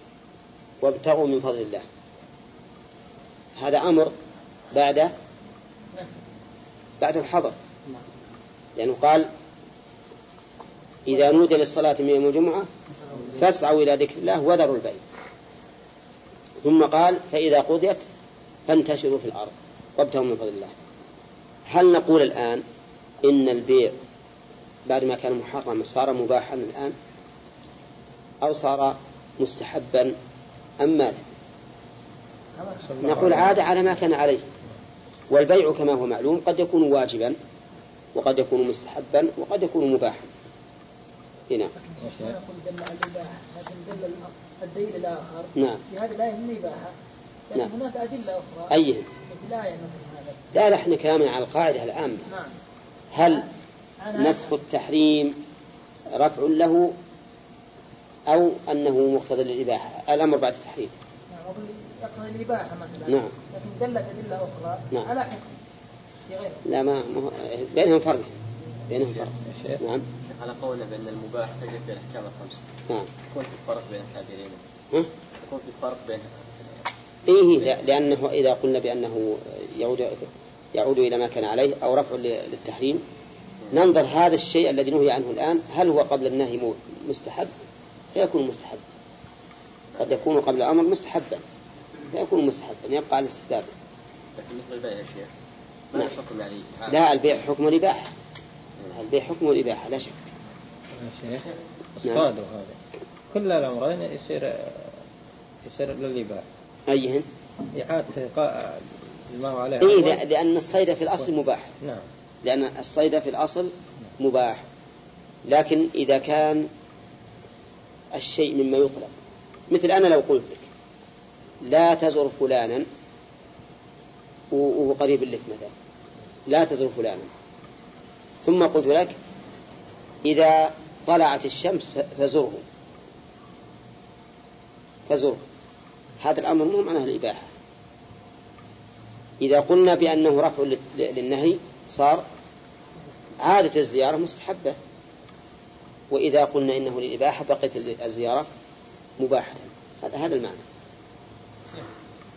وابتغوا من فضل الله. هذا أمر بعد بعد الحظر لأنه قال إذا نودي للصلاة من يوم الجمعة فاسعوا إلى ذكر الله وذروا البيت. ثم قال فإذا قضيت فانتشروا في الأرض وابتغوا من فضل الله. هل نقول الآن إن البيع بعد ما كان محرما صار مباحا الآن أو صار مستحبا أم ماذا؟ نقول عاد على ما كان عليه. والبيع كما هو معلوم قد يكون واجبا وقد يكون مستحبا وقد يكون مباحا. هنا. الدليل الآخر نعم. في هذه الآية من الإباحة نعم. هناك أدلة أخرى مثل هذا لا لا إحنا كلامنا على القاعدة العامة. نعم هل نسخ التحريم رفع له أو أنه مقتضى للإباحة؟ الأمر بعد التحريم. نعم يقتضي الإباحة مثلا نعم. لكن دلت أدلة أخرى. نعم. على حكم. في غيره لا ما ما هو- بينهم فرق. بينهم فرق. نعم. على قولنا بأن المباح تجد في الأحكام الخمسة. نعم. يكون في فرق بين التعبيرين ها؟ يكون في فرق بين إيه لا- لأنه إذا قلنا بأنه يعود يعود إلى ما كان عليه أو رفع للتحريم ننظر هذا الشيء الذي نهي عنه الآن. هل هو قبل النهي مستحب؟ فيكون مستحب. قد يكون قبل الأمر مستحبا. فيكون مستحبا يبقى على الاستحباب لكن مثل البيع يا شيخ ما نعم. الحكم يعني. لا البيع حكم الإباحة. البيع حكم الإباحة لا شك. يا شيخ اصطادوا هذا. كل الأمرين يصير يصير للإباحة. أيهن؟ إعادة قا- ما هو عليه إيه. لا- لأن الصيد في الأصل مباح. نعم لأن الصيد في الأصل مباح. لكن إذا كان الشيء مما يطلب مثل أنا لو قلت لك لا تزر فلانا وهو قريب لك مثلا. لا تزر فلانا. ثم قلت لك إذا طلعت الشمس فزره. فزره. هذا الأمر مو معناه الإباحة. إذا قلنا بأنه رفع لل- للنهي صار عادة الزيارة مستحبة. وإذا قلنا إنه للإباحة بقيت الزيارة مباحة. هذا هذا المعنى.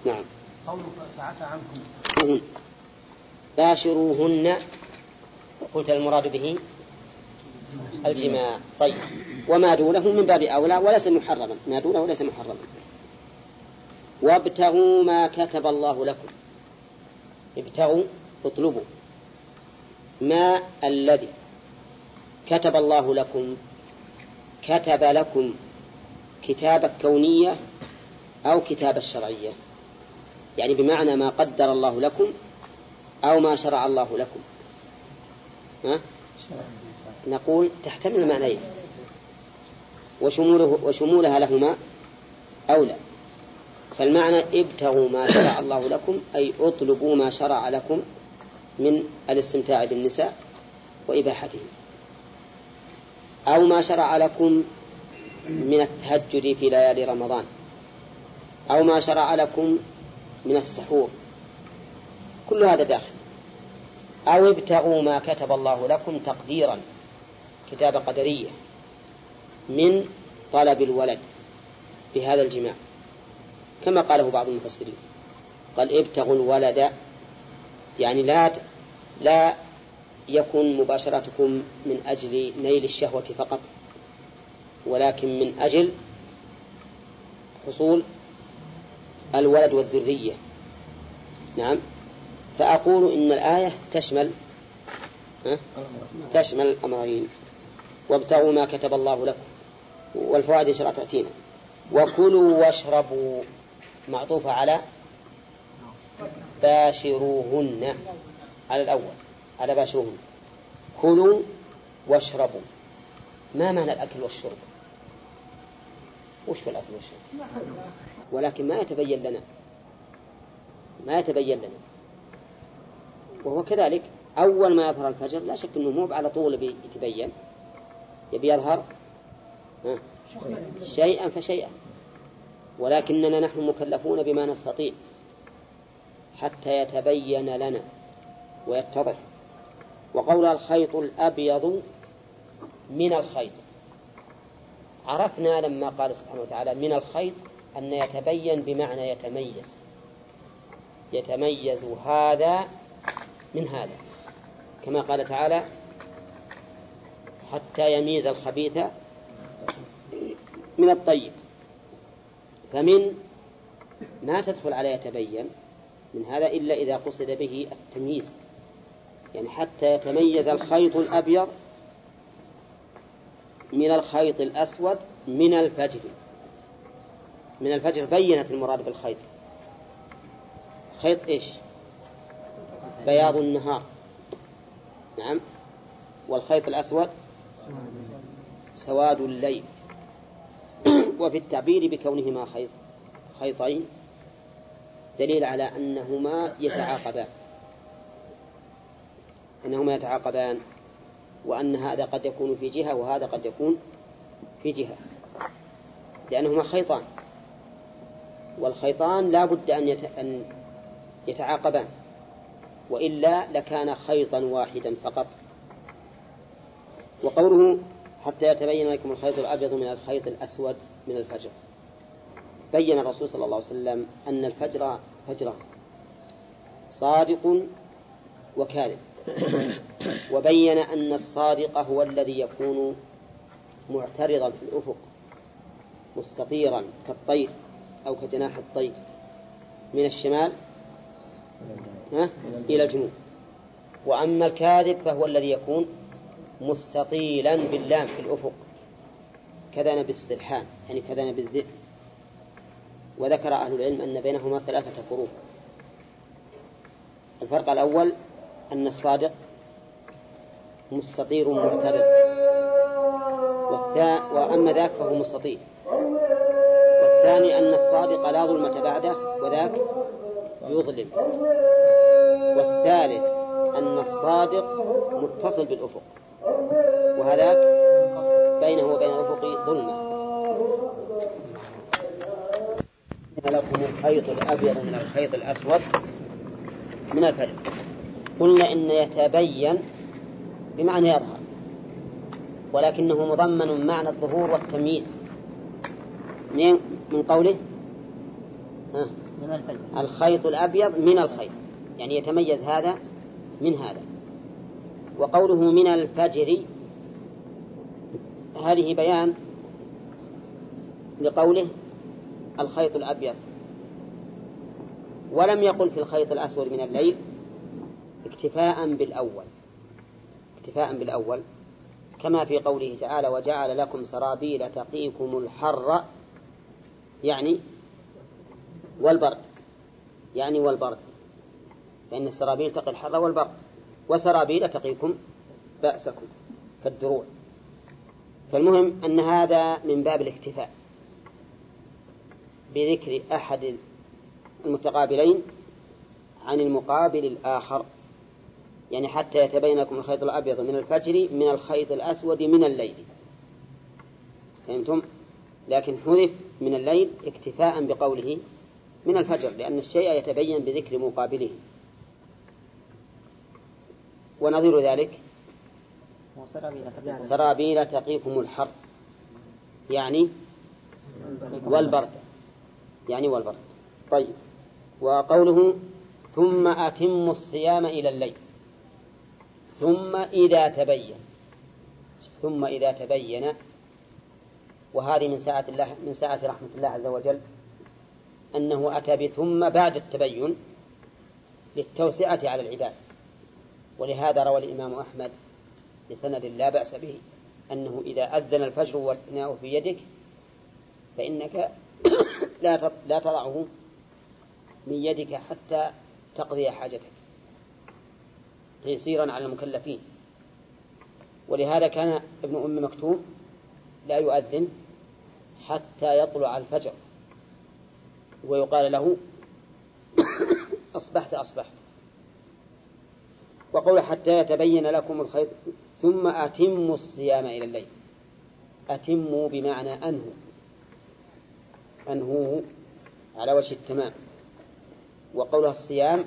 نعم. قوله فعفى عنكم. باشروهن. قلت المراد به الجماع. طيب. وما دونه من باب أولى وليس محرما. ما دونه ليس محرما. وابتغوا ما كتب الله لكم. ابتغوا اطلبوا ما الذي كتب الله لكم. كتب لكم كتاب الكونية أو كتاب الشرعية يعني بمعنى ما قدر الله لكم أو ما شرع الله لكم. ها؟ نقول تحتمل المعنيين وشموله وشمولها لهما أولى. فالمعنى ابتغوا ما شرع الله لكم أي اطلبوا ما شرع لكم من الاستمتاع بالنساء وإباحته. أو ما شرع لكم من التهجد في ليالي رمضان. أو ما شرع لكم من السحور. كل هذا داخل. أو ابتغوا ما كتب الله لكم تقديرا كتاب قدرية من طلب الولد بهذا الجماع. كما قاله بعض المفسرين. قال ابتغوا الولد يعني لا لا يكن مباشرتكم من أجل نيل الشهوة فقط ولكن من أجل حصول الولد والذرية. نعم. فأقول إن الآية تشمل تشمل الأمرين. وابتغوا ما كتب الله لكم. والفوائد إن شاء الله تأتينا. وكلوا واشربوا. معطوفة على باشروهن. على الأول. على باشروهن. كلوا واشربوا. ما معنى الأكل والشرب؟ وش هو الأكل والشرب؟ ولكن ما يتبين لنا. ما يتبين لنا. وهو كذلك. أول ما يظهر الفجر لا شك أنه مو على طول يتبين يبي يظهر؟ شيئا فشيئا. ولكننا نحن مكلفون بما نستطيع. حتى يتبين لنا ويتضح. وقول الخيط الأبيض من الخيط. عرفنا لما قال سبحانه وتعالى من الخيط أن يتبين بمعنى يتميز. يتميز هذا من هذا. كما قال تعالى حتى يميز الخبيث من الطيب. فمن ما تدخل على يتبين من هذا إلا إذا قصد به التمييز. يعني حتى يتميز الخيط الأبيض من الخيط الأسود من الفجر. من الفجر بينت المراد بالخيط. خيط إيش؟ بياض النهار. نعم. والخيط الأسود؟ سواد الليل. <clears throat> وفي التعبير بكونهما خيط. خيطين. دليل على أنهما يتعاقبان. أنهما يتعاقبان. وأن هذا قد يكون في جهة وهذا قد يكون في جهة. لأنهما خيطان. والخيطان لا بد أن, يت... أن يتعاقبان وإلا لكان خيطا واحدا فقط. وقوله حتى يتبين لكم الخيط الأبيض من الخيط الأسود من الفجر. بين الرسول صلى الله عليه وسلم أن الفجر فجران صادق وكاذب. وبين أن الصادق هو الذي يكون معترضا في الأفق مستطيرا كالطير. أو كجناح الطير من الشمال؟ إلى الجنوب. وأما الكاذب فهو الذي يكون مستطيلا باللام في الأفق كذا باستبحام يعني كذا بالذئب وذكر أهل العلم أن بينهما ثلاثة فروق. الفرق الأول أن الصادق مستطير معترض وأما ذاك فهو مستطيل. والثاني أن الصادق لا ظلمة بعده وذاك يظلم. والثالث أن الصادق متصل بالأفق وهذاك بينه وبين الأفق ظلمة. لكم الخيط الأبيض من الخيط الأسود من الفجر قلنا إن يتبين بمعنى يظهر ولكنه مضمن معنى الظهور والتمييز. من قوله؟ ها؟ الخيط الأبيض من الخيط. يعني يتميز هذا من هذا. وقوله من الفجر. هذه بيان لقوله الخيط الأبيض. ولم يقل في الخيط الأسود من الليل اكتفاء بالأول. اكتفاء بالأول. كما في قوله تعالى وجعل لكم سرابيل تقيكم الحر يعني والبرد يعني والبرد فإن السرابيل تقي الحر والبرد وسرابيل تقيكم بأسكم كالدروع فالمهم أن هذا من باب الاكتفاء بذكر أحد المتقابلين عن المقابل الآخر يعني حتى يتبين لكم الخيط الأبيض من الفجر من الخيط الأسود من الليل فهمتم؟ لكن حذف من الليل اكتفاء بقوله من الفجر لأن الشيء يتبين بذكر مقابله. ونظير ذلك سرابيل تقيكم الحر يعني والبرد يعني والبرد. طيب. وقوله ثم أتموا الصيام إلى الليل ثم إذا تبين ثم إذا تبين وهذه من ساعة الله من ساعة رحمة الله عز وجل أنه أتى بثم بعد التبين للتوسعة على العباد. ولهذا روى الإمام أحمد بسند لا بأس به أنه إذا أذن الفجر والإناء في يدك فإنك <coughs> لا لا تضعه من يدك حتى تقضي حاجتك. تيسيرا على المكلفين. ولهذا كان ابن أم مكتوم لا يؤذن حتى يطلع الفجر. ويقال له أصبحت أصبحت. وقول حتى يتبين لكم الخيط ثم أتموا الصيام إلى الليل. أتموا بمعنى أنهوا. أنهوه على وجه التمام. وقولها الصيام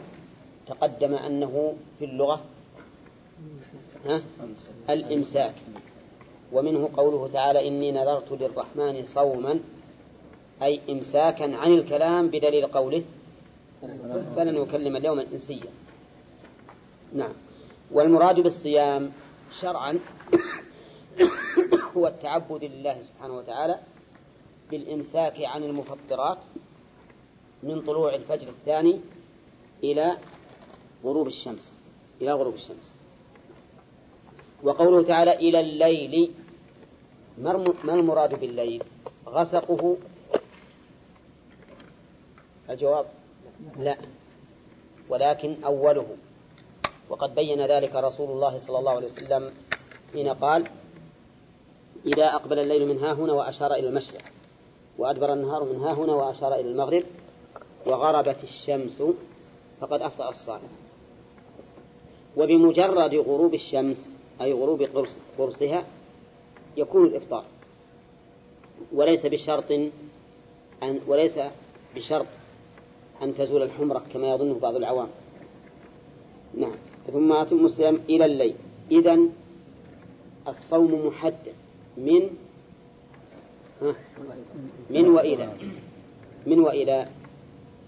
تقدم أنه في اللغة ها؟ الإمساك. ومنه قوله تعالى إني نذرت للرحمن صوما أي إمساكا عن الكلام بدليل قوله فلن يكلم اليوم إنسيا. نعم. والمراد بالصيام شرعا هو التعبد لله سبحانه وتعالى بالإمساك عن المفطرات من طلوع الفجر الثاني إلى غروب الشمس إلى غروب الشمس. وقوله تعالى إلى الليل ما المراد بالليل؟ غسقه. الجواب لا ولكن أوله. وقد بين ذلك رسول الله صلى الله عليه وسلم حين قال إذا أقبل الليل من ها هنا وأشار إلى المشرق وأدبر النهار من ها هنا وأشار إلى المغرب وغربت الشمس فقد أفطر الصائم وبمجرد غروب الشمس أي غروب قرصها يكون الإفطار. وليس بشرط أن وليس بشرط أن تزول الحمرة كما يظنه بعض العوام. نعم. ثم أتم الصيام إلى الليل. إذا الصوم محدد. من من وإلى. من وإلى.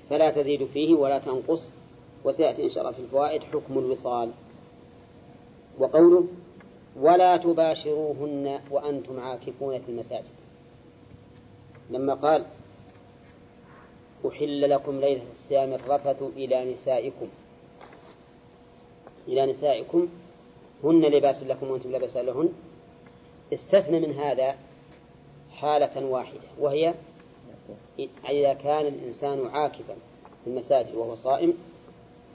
فلا تزيد فيه ولا تنقص. وسيأتي إن شاء الله في الفوائد حكم الوصال. وقوله ولا تباشروهن وأنتم عاكفون في المساجد. لما قال أحل لكم ليلة الصيام الرفث إلى نسائكم. إلى نسائكم. هن لباس لكم وأنتم لباس لهن. استثنى من هذا حالة واحدة وهي إذا كان الإنسان عاكفا في المساجد وهو صائم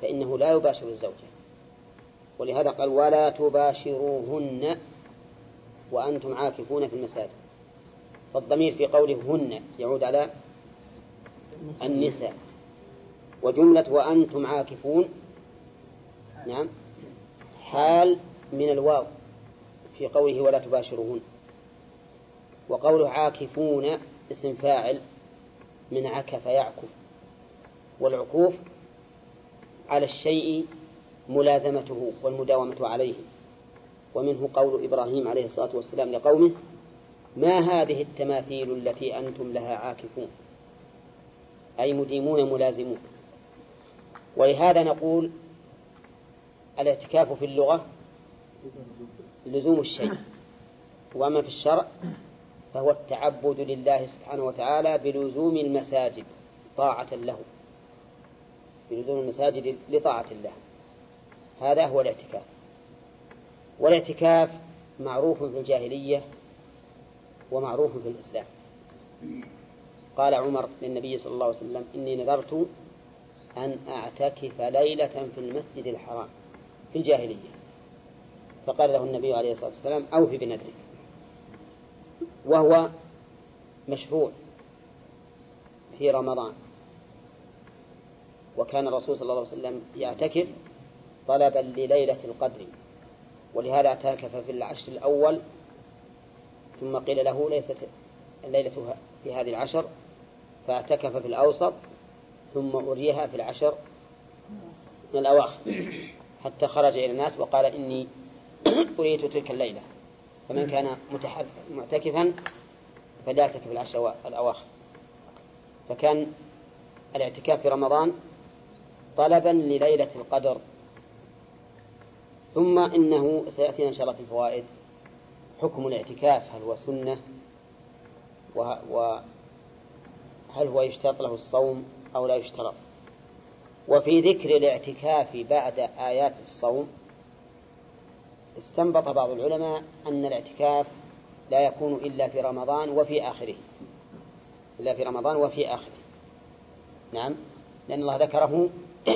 فإنه لا يباشر الزوجة. ولهذا قال ولا تباشروهن وأنتم عاكفون في المساجد. فالضمير في قوله هن يعود على النساء. وجملة وأنتم عاكفون نعم حال من الواو في قوله ولا تباشروهن. وقوله عاكفون اسم فاعل من عكف يعكف. والعكوف على الشيء ملازمته والمداومة عليه. ومنه قول إبراهيم عليه الصلاة والسلام لقومه ما هذه التماثيل التي أنتم لها عاكفون؟ أي مديمون ملازمون. ولهذا نقول الاعتكاف في اللغة لزوم الشيء. وأما في الشرع فهو التعبد لله سبحانه وتعالى بلزوم المساجد طاعة له. بلزوم المساجد لطاعة الله. هذا هو الاعتكاف. والاعتكاف معروف في الجاهلية ومعروف في الإسلام. قال عمر للنبي صلى الله عليه وسلم إني نذرت أن أعتكف ليلة في المسجد الحرام في الجاهلية. فقال له النبي عليه الصلاة والسلام أوفي بنذرك. وهو مشروع في رمضان. وكان الرسول صلى الله عليه وسلم يعتكف طلبا لليلة القدر. ولهذا اعتكف في العشر الأول ثم قيل له ليست الليلة في هذه العشر فاعتكف في الأوسط ثم أريها في العشر الأواخر حتى خرج إلى الناس وقال إني أريت تلك الليلة. فمن كان معتكفا فليعتكف في العشر الأواخر. فكان الاعتكاف في رمضان طلبا لليلة القدر. ثم إنه سيأتينا إن شاء الله في الفوائد حكم الاعتكاف هل هو سنة؟ وهل هو يشترط له الصوم أو لا يشترط؟ وفي ذكر الاعتكاف بعد آيات الصوم استنبط بعض العلماء أن الاعتكاف لا يكون إلا في رمضان وفي آخره. إلا في رمضان وفي آخره. نعم. لأن الله ذكره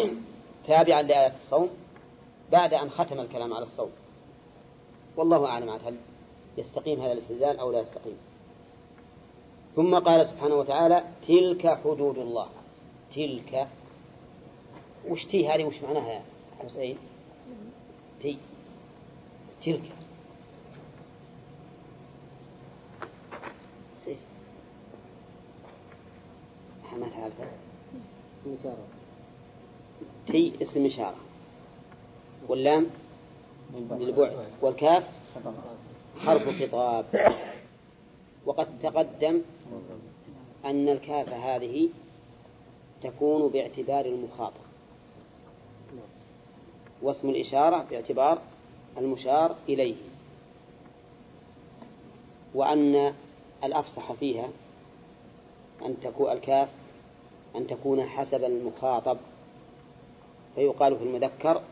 <clears throat> تابعا لآيات الصوم. بعد أن ختم الكلام على الصوم. والله أعلم هل يستقيم هذا الاستدلال أو لا يستقيم. ثم قال سبحانه وتعالى تلك حدود الله. تلك. وش تي هذه؟ وش معناها يا حسين تي. تلك. سيف. ما تعرفه اسم إشارة. تي اسم إشارة. واللام للبعد والكاف حرف خطاب. وقد تقدم أن الكاف هذه تكون باعتبار المخاطب. واسم الإشارة باعتبار المشار إليه. وأن الأفصح فيها أن تكون الكاف أن تكون حسب المخاطب. فيقال في المذكر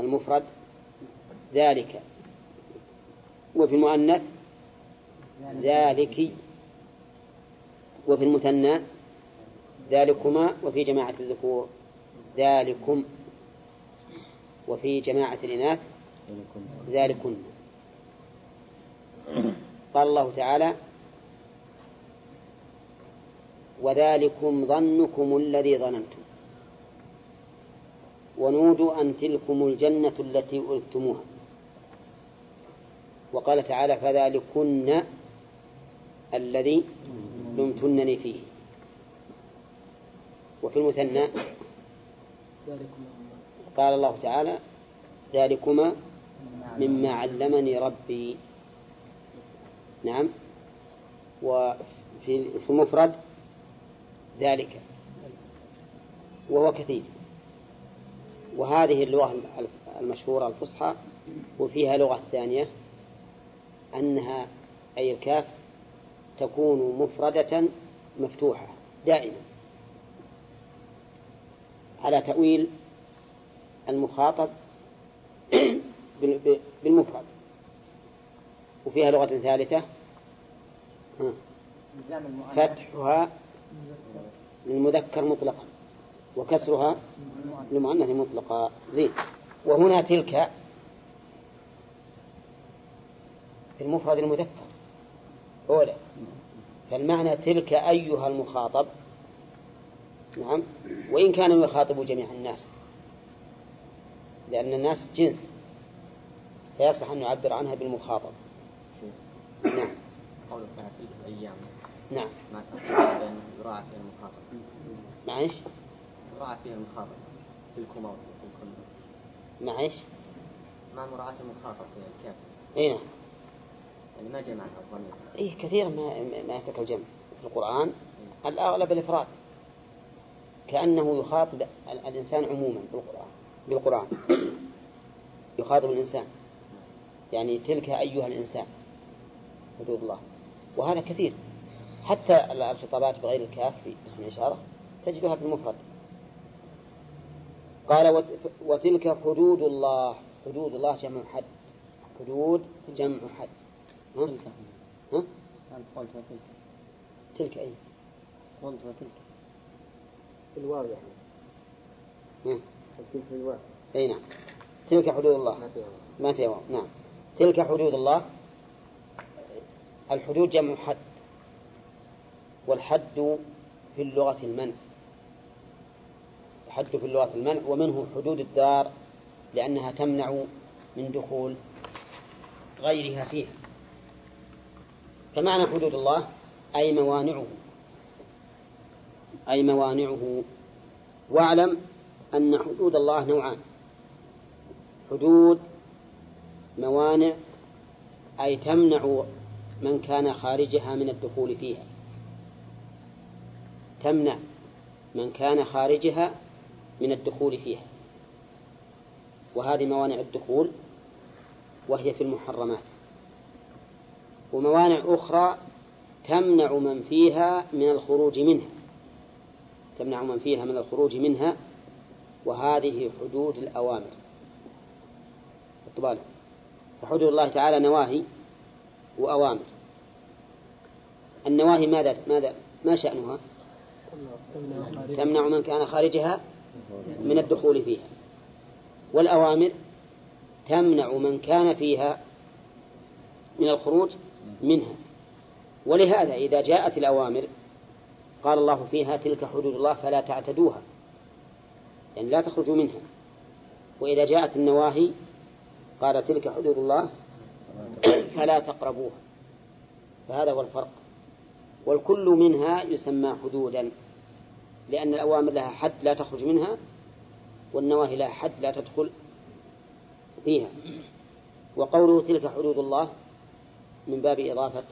المفرد ذلك. وفي المؤنث ذلك. وفي المثنى ذلكما. وفي جماعة الذكور ذلكم. وفي جماعة الإناث ذلكن. قال الله تعالى وذلكم ظنكم الذي ظننتم. ونودوا أن تلكم الجنة التي أردتموها. وقال تعالى فذلكن الذي لمتنني فيه. وفي المثنى قال الله تعالى ذلكما مما علمني ربي. نعم. وفي المفرد ذلك. وهو كثير. وهذه اللغة المشهورة الفصحى وفيها لغة ثانية أنها أي الكاف تكون مفردة مفتوحة دائما. على تأويل المخاطب <coughs> بالمفرد. وفيها لغة ثالثة فتحها للمذكر مطلقا. وكسرها للمؤنث مطلقا. زين. وهنا تلك في المفرد المذكر. أولى فالمعنى تلك أيها المخاطب. نعم. وإن كان يخاطب جميع الناس لأن الناس جنس فيصح أن نعبر عنها بالمخاطب. نعم. قوله تعالى تلك الأيام. نعم. ما تقول فيها المخاطب معيش يراعى فيها المخاطب تلكما وتلكن معيش مع مراعاة المخاطب في الكاف اي نعم. يعني ما جمعها الضمير اي كثيرا ما ما يذكر الجمع في القرآن. الأغلب الإفراد. كأنه يخاطب الإنسان عموما بالقرآن بالقرآن. يخاطب الإنسان. يعني تلك أيها الإنسان. حدود الله. وهذا كثير. حتى الخطابات بغير الكاف في اسم الإشارة تجدها في المفرد. قال وتلك حدود الله. حدود الله جمع حد. حدود جمع حد. ها؟ تلك ها؟ قلت وتلك. تلك أي؟ قلت وتلك. الواو يعني. ها؟ تلك الواو. أي نعم. تلك حدود الله. ما فيها ما فيها واو. نعم. تلك حدود الله. الحدود جمع حد. والحد في اللغة المنع. الحد في اللغة المنع ومنه حدود الدار لأنها تمنع من دخول غيرها فيها. فمعنى حدود الله أي موانعه. أي موانعه. واعلم أن حدود الله نوعان. حدود موانع أي تمنع من كان خارجها من الدخول فيها. تمنع من كان خارجها من الدخول فيها. وهذه موانع الدخول وهي في المحرمات. وموانع أخرى تمنع من فيها من الخروج منها. تمنع من فيها من الخروج منها وهذه حدود الأوامر. فحدود الله تعالى نواهي وأوامر. النواهي ماذا ماذا ما شأنها؟ تمنع من كان خارجها من الدخول فيها. والأوامر تمنع من كان فيها من الخروج منها. ولهذا إذا جاءت الأوامر قال الله فيها تلك حدود الله فلا تعتدوها. يعني لا تخرجوا منها. وإذا جاءت النواهي قال تلك حدود الله فلا تقربوها. فهذا هو الفرق. والكل منها يسمى حدودا. لأن الأوامر لها حد لا تخرج منها والنواهي لها حد لا تدخل فيها. وقوله تلك حدود الله من باب إضافة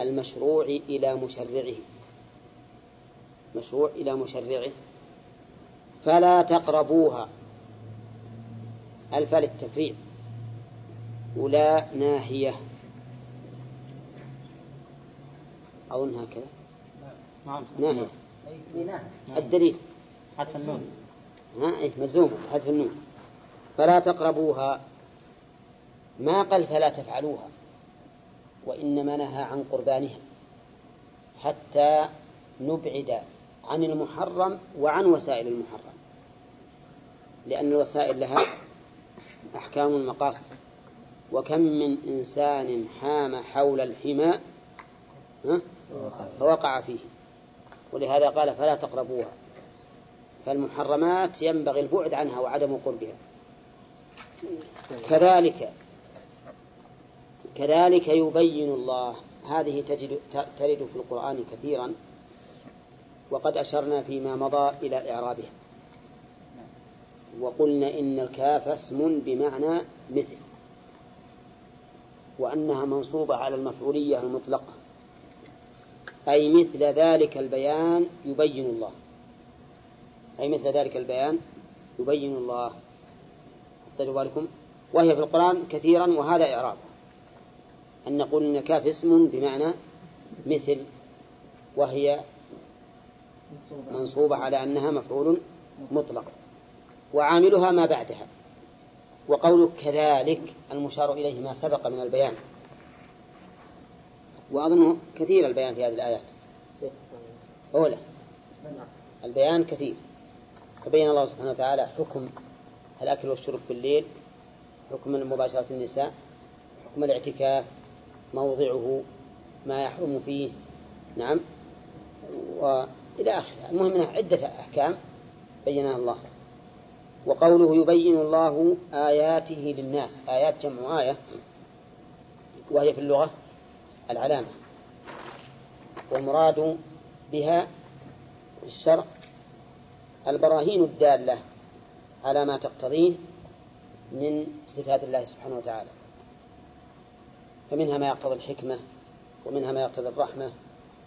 المشروع إلى مشرعه. مشروع إلى مشرعه. فلا تقربوها. الفا للتفريع. ولا ناهية. أظن هكذا نعم. الدليل. حتى النون. ها إيه ملزومة حذف النون. فلا تقربوها. ما قال فلا تفعلوها وإنما نهى عن قربانها حتى نبعد عن المحرم وعن وسائل المحرم لأن الوسائل لها أحكام المقاصد وكم من إنسان حام حول الحمى ها؟ فوقع فيه. ولهذا قال فلا تقربوها. فالمحرمات ينبغي البعد عنها وعدم قربها. كذلك كذلك يبين الله هذه تجد ترد في القرآن كثيرا وقد أشرنا فيما مضى إلى إعرابها. وقلنا إن الكاف اسم بمعنى مثل وأنها منصوبة على المفعولية المطلقة. أي مثل ذلك البيان يبين الله. أي مثل ذلك البيان يبين الله. خدوا بالكم. وهي في القرآن كثيرا وهذا إعراب. أن نقول إن كاف اسم بمعنى مثل وهي منصوبة على أنها مفعول مطلق. وعاملها ما بعدها. وقول كذلك المشار إليه ما سبق من البيان. وأظنه كثير البيان في هذه الآيات. أولى البيان كثير. فبين الله سبحانه وتعالى حكم الأكل والشرب في الليل حكم مباشرة النساء حكم الاعتكاف موضعه ما يحرم فيه. نعم. وإلى آخره. المهم أنها عدة أحكام بينها الله. وقوله يبين الله آياته للناس. آيات جمع آية وهي في اللغة. العلامة. والمراد بها في الشرع البراهين الدالة على ما تقتضيه من صفات الله سبحانه وتعالى. فمنها ما يقتضي الحكمة ومنها ما يقتضي الرحمة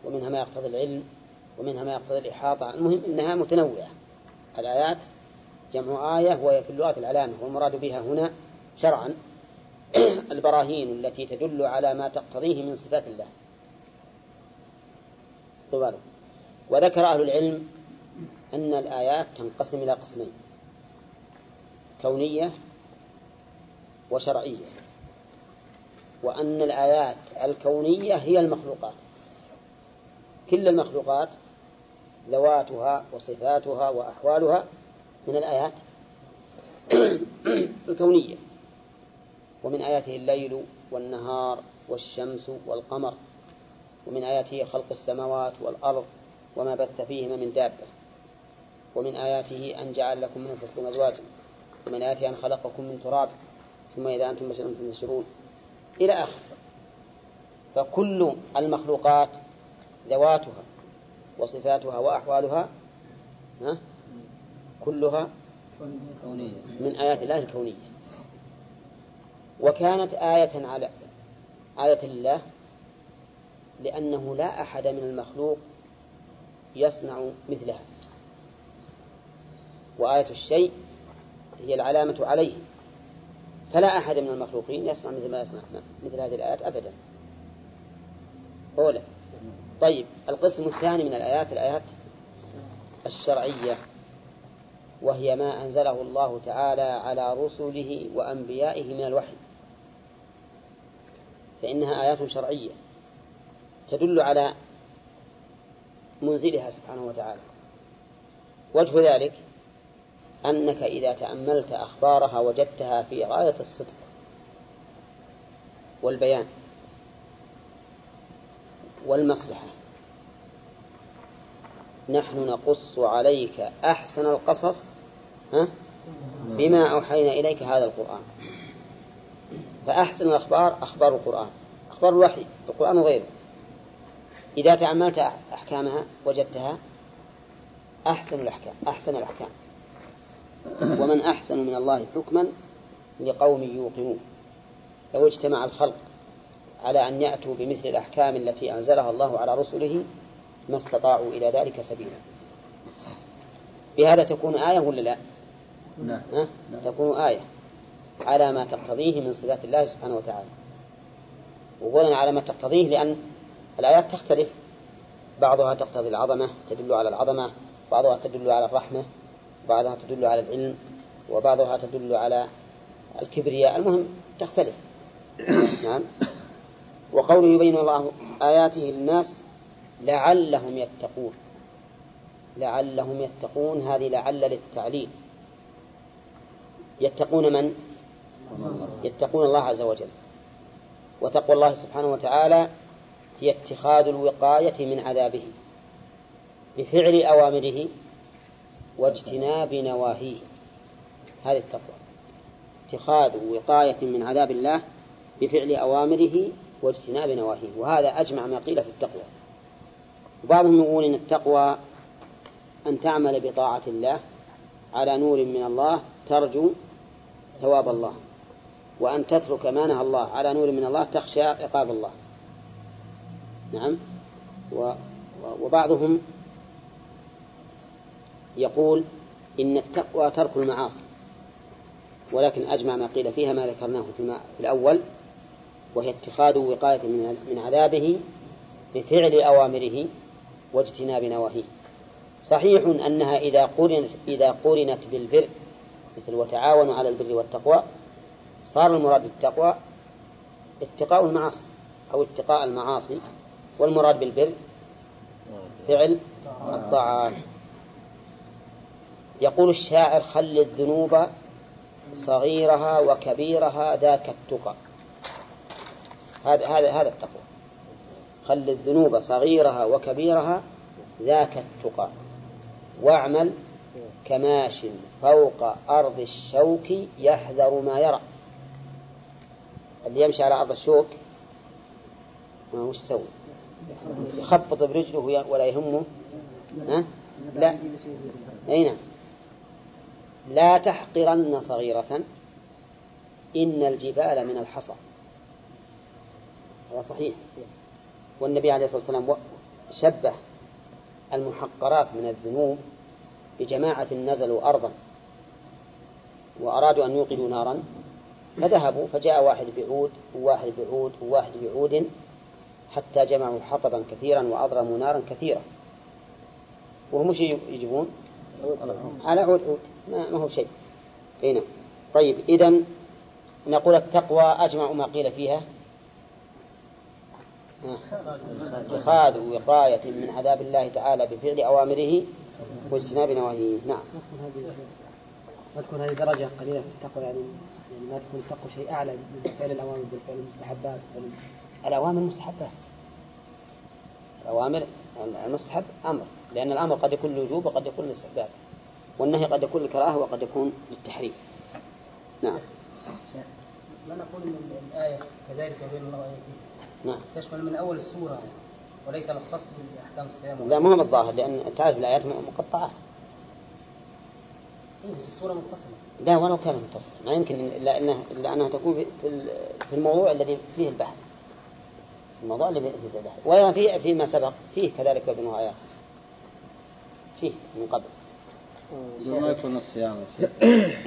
ومنها ما يقتضي العلم ومنها ما يقتضي الإحاطة. المهم أنها متنوعة. الآيات جمع آية وهي في اللغة العلامة والمراد بها هنا شرعا. <clears throat> البراهين التي تدل على ما تقتضيه من صفات الله. طبعا وذكر أهل العلم أن الآيات تنقسم إلى قسمين كونية وشرعية وأن الآيات الكونية هي المخلوقات. كل المخلوقات ذواتها وصفاتها وأحوالها من الآيات <clears throat> الكونية. ومن آياته الليل والنهار والشمس والقمر ومن آياته خلق السماوات والأرض وما بث فيهما من دابة ومن آياته أن جعل لكم من أنفسكم أزواجا ومن آياته أن خلقكم من تراب ثم إذا أنتم بشر تنتشرون إلى آخر. فكل المخلوقات ذواتها وصفاتها وأحوالها ها؟ كلها من آيات الله الكونية. وكانت آية على آية لله لأنه لا أحد من المخلوق يصنع مثلها. وآية الشيء هي العلامة عليه. فلا أحد من المخلوقين يصنع مثل ما يصنع مثل هذه الآيات أبدا. أولى طيب القسم الثاني من الآيات الآيات الشرعية وهي ما أنزله الله تعالى على رسله وأنبيائه من الوحي. فإنها آيات شرعية تدل على منزلها سبحانه وتعالى. وجه ذلك أنك إذا تأملت أخبارها وجدتها في غاية الصدق والبيان والمصلحة نحن نقص عليك أحسن القصص بما أوحينا إليك هذا القرآن. فأحسن الأخبار أخبار القرآن أخبار الوحي القرآن وغيره. إذا تأملت أحكامها وجدتها أحسن الأحكام أحسن الأحكام. ومن أحسن من الله حكما لقوم يوقنون. لو اجتمع الخلق على أن يأتوا بمثل الأحكام التي أنزلها الله على رسله ما استطاعوا إلى ذلك سبيلا. بهذا تكون آية ولا لا؟ نعم. ها؟ تكون آية. على ما تقتضيه من صفات الله سبحانه وتعالى. وقولنا على ما تقتضيه لأن الآيات تختلف. بعضها تقتضي العظمة تدل على العظمة. بعضها تدل على الرحمة. بعضها تدل على العلم. وبعضها تدل على الكبرياء. المهم تختلف. <coughs> نعم. وقوله يبين الله آياته للناس لعلهم يتقون. لعلهم يتقون. هذه لعل للتعليل. يتقون من؟ يتقون الله عز وجل. وتقوى الله سبحانه وتعالى هي اتخاذ الوقاية من عذابه بفعل أوامره واجتناب نواهيه. هذه التقوى. اتخاذ وقاية من عذاب الله بفعل أوامره واجتناب نواهيه. وهذا أجمع ما قيل في التقوى. وبعضهم يقول إن التقوى أن تعمل بطاعة الله على نور من الله ترجو ثواب الله. وأن تترك ما نهى الله على نور من الله تخشى عقاب الله. نعم؟ وبعضهم يقول إن التقوى ترك المعاصي ولكن أجمع ما قيل فيها ما ذكرناه في الأول وهي اتخاذ وقاية من عذابه بفعل أوامره واجتناب نواهيه. صحيح أنها إذا قرنت إذا قرنت بالبر مثل وتعاونوا على البر والتقوى صار المراد بالتقوى اتقاء المعاصي أو اتقاء المعاصي والمراد بالبر فعل الطاعات يقول الشاعر خل الذنوب صغيرها وكبيرها ذاك التقى. هذا هذا هذا التقوى. خل الذنوب صغيرها وكبيرها ذاك التقى. واعمل كماش فوق أرض الشوك يحذر ما يرى. اللي يمشي على أرض ما هو يسوي؟ يخبط برجله ولا يهمه. ها؟ لا. أي نعم. لا تحقرن صغيرة. إن الجبال من الحصى. هذا صحيح. والنبي عليه الصلاة والسلام شبه المحقرات من الذنوب بجماعة نزلوا أرضا وأرادوا أن يوقدوا نارا. فذهبوا فجاء واحد بعود وواحد بعود وواحد بعود حتى جمعوا حطبا كثيرا وأضرموا نارا كثيرة وهم مش يجيبون؟ على عود عود. ما, ما هو شيء. هنا طيب إذا نقول التقوى أجمع ما قيل فيها. اتخاذ وقاية من عذاب الله تعالى بفعل أوامره واجتناب نواهيه. نعم. ما تكون هذه درجة قليلة في التقوى يعني. يعني ما تكون التقوى شيء أعلى من فعل الأوامر بالفعل المستحبات الأوامر مستحبات. الأوامر المستحب أمر لأن الأمر قد يكون للوجوب وقد يكون للاستحباب والنهي قد يكون للكراهة وقد يكون للتحريم. نعم. لا نقول إن الآية كذلك يبين الله نعم. تشمل من أول السورة وليس مختص بأحكام الصيام. لا ما هو الظاهر لأن تعرف الآيات مقطعات بس السوره متصلة. لا ولو كان متصلا ما يمكن إلا أنها, إلا أنها تكون في, في ال- في الموضوع الذي فيه البحث. الموضوع الذي فيه البحث. وأيضا في فيما سبق فيه كذلك يبين آيات فيه من قبل. ما يكون الصيام.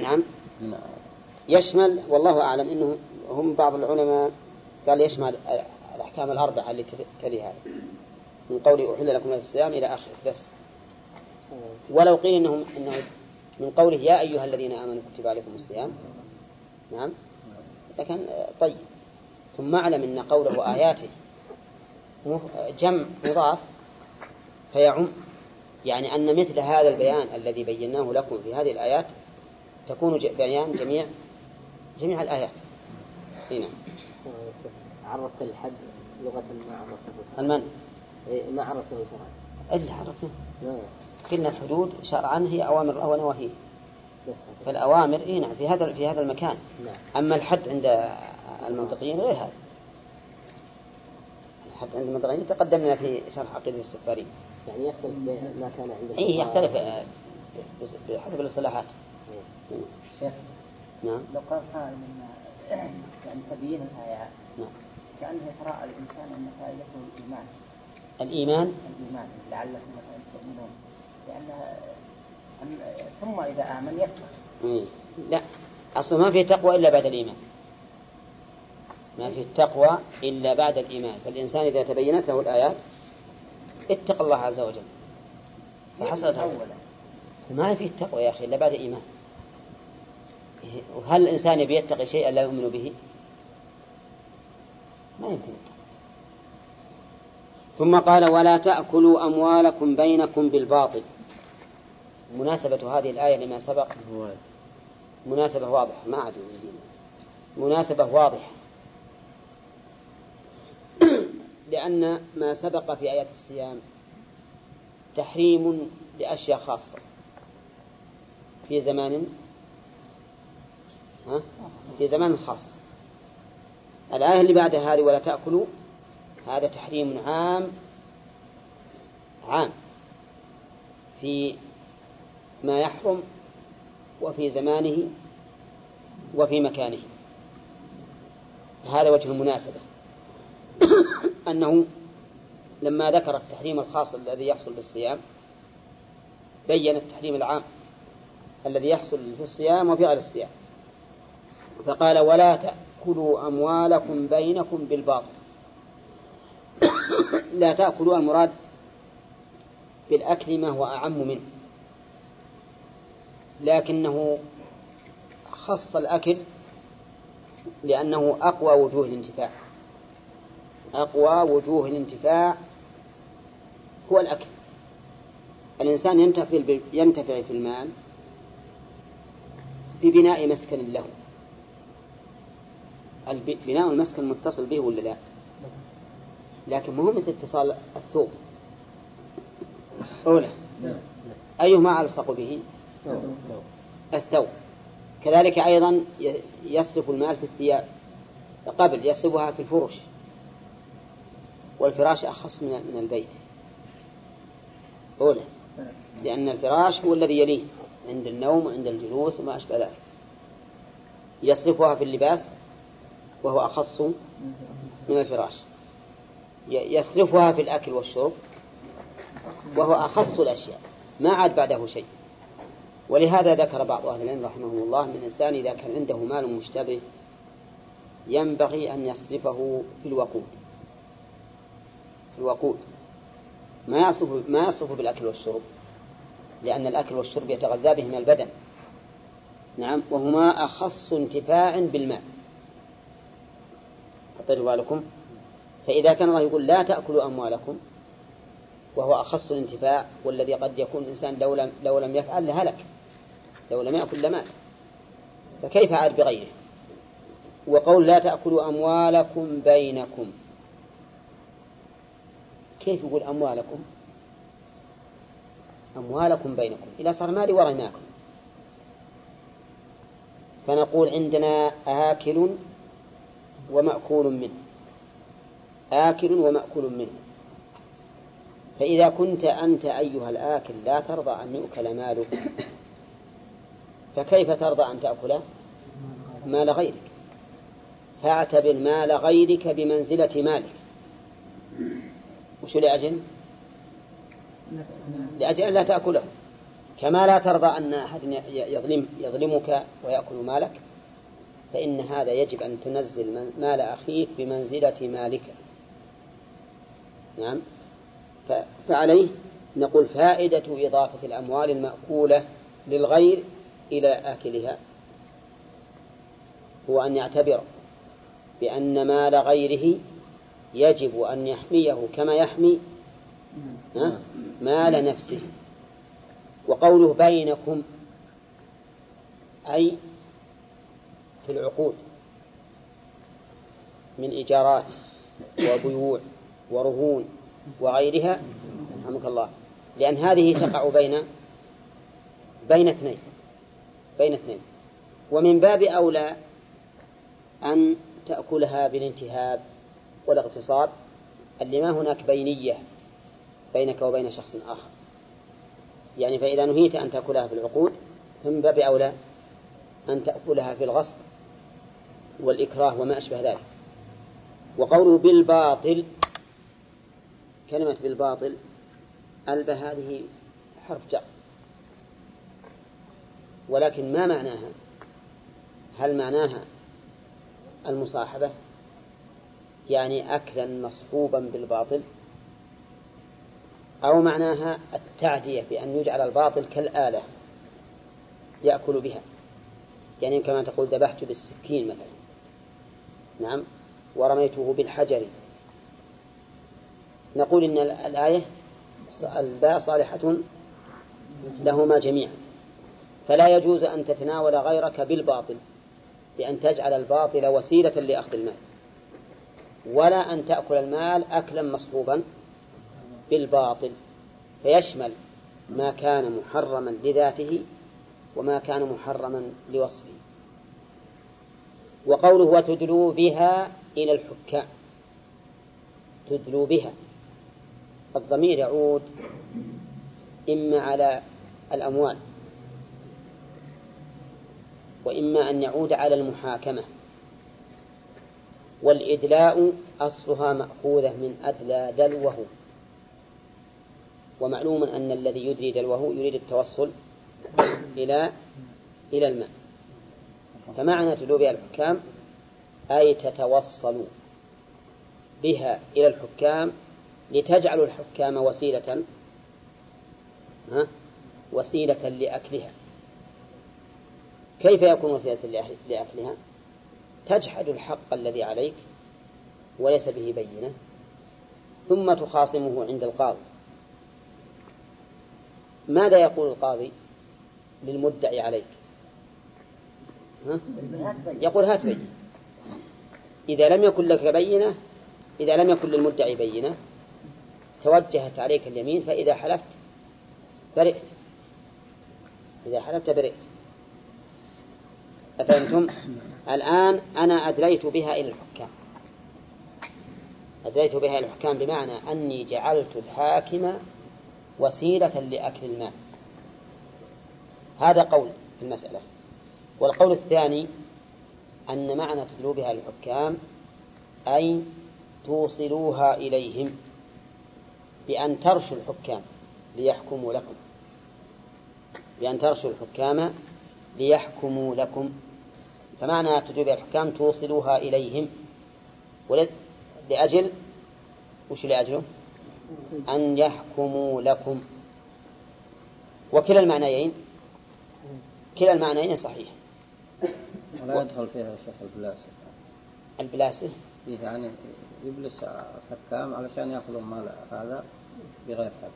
نعم. نعم. يشمل والله أعلم أنه هم بعض العلماء قال يشمل الأحكام الأربعة التي تلي هذا من قوله أحل لكم الصيام إلى آخره. بس. ولو قيل إنهم إنه من قوله يا أيها الذين آمنوا كتب عليكم الصيام. نعم. لكن طيب. ثم أعلم أن قوله آياته مف- جمع مضاف فيعم. يعني أن مثل هذا البيان الذي بيناه لكم في هذه الآيات تكون بيان جميع جميع الآيات. هنا عرفت الحد لغة ما عرفته المن إيه، ما عرفته شرعا إلا عرفنا لا. قلنا الحدود شرعا هي أوامر ونواهي بس فالأوامر إيه نعم في هذا في هذا المكان. نعم. أما الحد عند المنطقيين غير هذا. الحد عند المنطقيين تقدمنا في شرح عقيدة السفارين يعني يختلف ما كان عند إيه. يختلف آه، بحسب الاصطلاحات. شيخ نعم. لو قال قائل يعني <clears throat> تبيين الآيات نعم. كأنه يتراءى الإنسان أن فائدته الإيمان. الإيمان؟ الإيمان لعلكم مثلا تؤمنون. ثم إذا آمن يكفر. لا. أصلا ما في تقوى إلا بعد الإيمان. ما في التقوى إلا بعد الإيمان. فالإنسان إذا تبينت له الآيات اتقى الله عز وجل. فحصلت. اولا ما في التقوى يا أخي إلا بعد إيمان إيه، وهل الإنسان يبي يتقي شيئا لا يؤمن به؟ ما يمكن التقوى. ثم قال ولا تأكلوا أموالكم بينكم بالباطل. مناسبة هذه الآية لما سبق؟ مناسبة واضحة ما عاد. مناسبة واضحة. <clears throat> لأن ما سبق في آيات الصيام تحريم لأشياء خاصة. في زمان ها؟ في زمان خاص. الآية اللي بعدها هذه ولا تأكلوا هذا تحريم عام عام. في ما يحرم وفي زمانه وفي مكانه. هذا وجه المناسبة. <coughs> أنه لما ذكر التحريم الخاص الذي يحصل بالصيام بين التحريم العام الذي يحصل في الصيام وفي غير الصيام. فقال ولا تأكلوا أموالكم بينكم بالباطل. <coughs> لا تأكلوا المراد بالأكل ما هو أعم منه. لكنه خص الأكل لأنه أقوى وجوه الانتفاع. أقوى وجوه الانتفاع هو الأكل. الإنسان ينتفع ينتفع في المال ببناء مسكن له. بناء المسكن متصل به ولا لا؟ لكن مو مثل اتصال الثوب. أولى. أيهما ألصق به؟ الثوب. كذلك أيضا يصرف المال في الثياب. قبل يصرفها في الفرش. والفراش أخص من البيت. أولى. لأن الفراش هو الذي يليه عند النوم وعند الجلوس وما أشبه ذلك. يصرفها في اللباس وهو أخص من الفراش. يصرفها في الأكل والشرب وهو أخص الأشياء. ما عاد بعده شيء. ولهذا ذكر بعض أهل العلم رحمهم الله من الإنسان إذا كان عنده مال مشتبه ينبغي أن يصرفه في الوقود. في الوقود. ما يصرف ما يصرف بالأكل والشرب لأن الأكل والشرب يتغذى بهما البدن. نعم وهما أخص انتفاع بالماء. حطيتوا بالكم. فإذا كان الله يقول لا تأكلوا أموالكم وهو أخص الانتفاع والذي قد يكون الإنسان لو لم, لو لم يفعل لهلك. لو لم يأكل لمات. فكيف عاد بغيره؟ وقول لا تأكلوا أموالكم بينكم. كيف يقول أموالكم؟ أموالكم بينكم. إذا صار مالي ورا فنقول عندنا آكل ومأكول منه. آكل ومأكول منه. فإذا كنت أنت أيها الآكل لا ترضى أن يؤكل مالك. فكيف ترضى أن تأكل مال غيرك؟ فاعتبر مال غيرك بمنزلة مالك. وشو لأجل؟ لأجل أن لا تأكله. كما لا ترضى أن أحد يظلم يظلمك ويأكل مالك فإن هذا يجب أن تنزل مال أخيك بمنزلة مالك. نعم. فعليه نقول فائدة إضافة الأموال المأكولة للغير إلى آكلها. هو أن يعتبر بأن مال غيره يجب أن يحميه كما يحمي مال نفسه. وقوله بينكم أي في العقود من إيجارات وبيوع ورهون وغيرها رحمك الله. لأن هذه تقع بين بين اثنين. بين اثنين. ومن باب أولى أن تأكلها بالانتهاب والاغتصاب. اللي ما هناك بينية بينك وبين شخص آخر. يعني فإذا نهيت أن تأكلها في العقود فمن باب أولى أن تأكلها في الغصب والإكراه وما أشبه ذلك. وقوله بالباطل كلمة بالباطل ألب هذه حرف جر. ولكن ما معناها؟ هل معناها المصاحبة؟ يعني أكلا مصحوبا بالباطل؟ أو معناها التعدية بأن يجعل الباطل كالآلة يأكل بها؟ يعني كما تقول ذبحت بالسكين مثلا. نعم. ورميته بالحجر. نقول إن الآية الباء صالحة لهما جميعا. فلا يجوز أن تتناول غيرك بالباطل بأن تجعل الباطل وسيلة لأخذ المال ولا أن تأكل المال أكلا مصحوبا بالباطل فيشمل ما كان محرما لذاته وما كان محرما لوصفه. وقوله وتدلوا بها إلى الحكام تدلوا بها الضمير يعود إما على الأموال وإما أن يعود على المحاكمة. والإدلاء أصلها مأخوذة من أدلى دلوه. ومعلوم أن الذي يدري دلوه يريد التوصل إلى إلى الماء. فمعنى تدلو بها الحكام أي تتوصل بها إلى الحكام لتجعل الحكام وسيلة وسيلة لأكلها. كيف يكون وسيلة لأكلها تجحد الحق الذي عليك وليس به بينة ثم تخاصمه عند القاضي. ماذا يقول القاضي للمدعي عليك؟ ها؟ يقول هات بينة. إذا لم يكن لك بينة إذا لم يكن للمدعي بينة توجهت عليك اليمين فإذا حلفت برئت. إذا حلفت برئت. أفهمتم الآن أنا أدليت بها إلى الحكام. أدليت بها إلى الحكام بمعنى أني جعلت الحاكم وسيلة لأكل المال. هذا قول في المسألة. والقول الثاني أن معنى تدلو بها الحكام أي توصلوها إليهم بأن ترشوا الحكام ليحكموا لكم. بأن ترشوا الحكام ليحكموا لكم. فمعنى تجوب الحكام توصلوها إليهم. لأجل وش لأجله؟ أن يحكموا لكم. وكلا المعنيين كلا المعنيين صحيح. ولا يدخل فيها شيخ البلاسة البلاسة فيه يعني يبلس حكام علشان يأخذوا مال هذا بغير حق.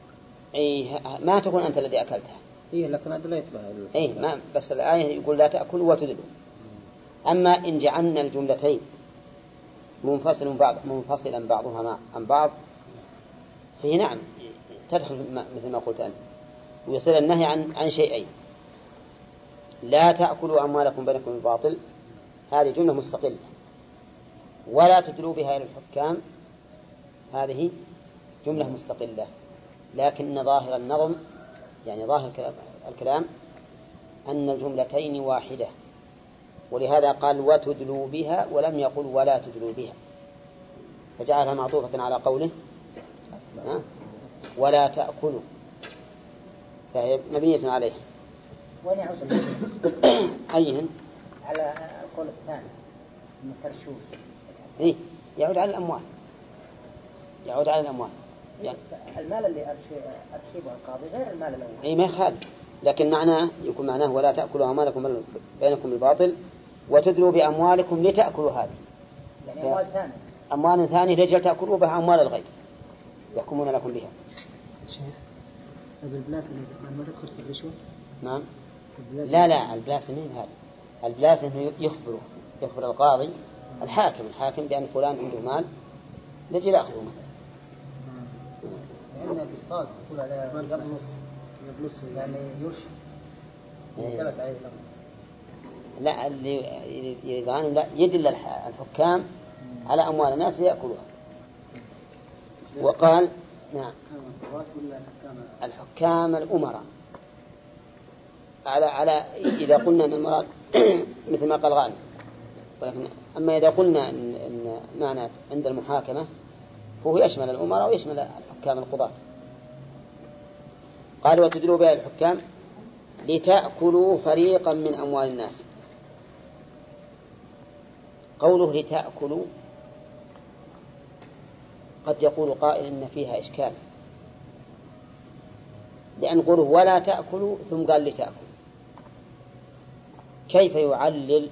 أي ما تكون أنت الذي أكلتها. إيه لكن أدليت بها أي ما بس الآية يقول لا تأكلوا وتدلوا. أما إن جعلنا الجملتين منفصل بعض منفصلا بعضها عن بعض فهي نعم تدخل مثل ما قلت أنت. ويصير النهي عن عن شيئين. لا تأكلوا أموالكم بينكم بالباطل. هذه جملة مستقلة. ولا تدلوا بها إلى الحكام. هذه جملة مستقلة. لكن ظاهر النظم يعني ظاهر الكلام- أن الجملتين واحدة. ولهذا قال وتدلوا بها ولم يقل ولا تدلوا بها. فجعلها معطوفة على قوله؟ ولا تأكلوا. فهي مبنية عليه وين يعود <coughs> أيهن على القول الثاني من إيه يعود على الأموال. يعود على الأموال. يعني المال اللي أرشي- أرشيبه القاضي غير المال الأول أي ما يخالف. لكن معناه يكون معناه ولا تأكلوا أموالكم بينكم بالباطل وتدلوا بأموالكم لتأكلوا هذه. يعني أموال ثانية. أموال ثانية لجل تأكلوا بها أموال الغير يحكمون لكم بها. شيخ طيب البلاس اللي ما تدخل في الرشوة؟ نعم. لا لا البلاس مين هذا البلاس إنه يخبره يخبر القاضي الحاكم الحاكم بأن فلان عنده مال نجي نأخذه مثلا بالصاد يقول على يبلص يبلص يعني يرشد إيه. جلس عليه الأمر لا اللي يريد عنهم لا يدل الح- الحكام على أموال الناس ليأكلوها. وقال نعم. الحكام الأمراء. على على إذا قلنا أن المراد <coughs> مثل ما قال غانم ولكن أما إذا قلنا إن, إن معنى عند المحاكمة فهو يشمل الأمراء ويشمل الحكام القضاة. قال وتدلوا بها الحكام لتأكلوا فريقا من أموال الناس. قوله لتأكلوا قد يقول قائل إن فيها إشكال. لأن قوله ولا تأكلوا ثم قال لتأكلوا. كيف يعلل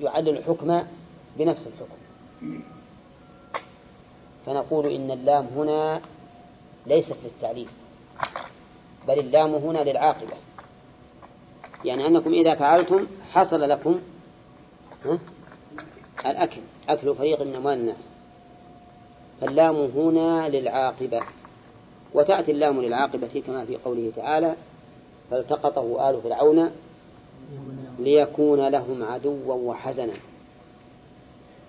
يعلل الحكم بنفس الحكم؟ فنقول إن اللام هنا ليست للتعليل بل اللام هنا للعاقبة. يعني أنكم إذا فعلتم حصل لكم؟ الأكل أكل فريق من أموال الناس. فاللام هنا للعاقبة وتأتي اللام للعاقبة كما في قوله تعالى فالتقطه آل فرعون ليكون لهم عدوا وحزنا.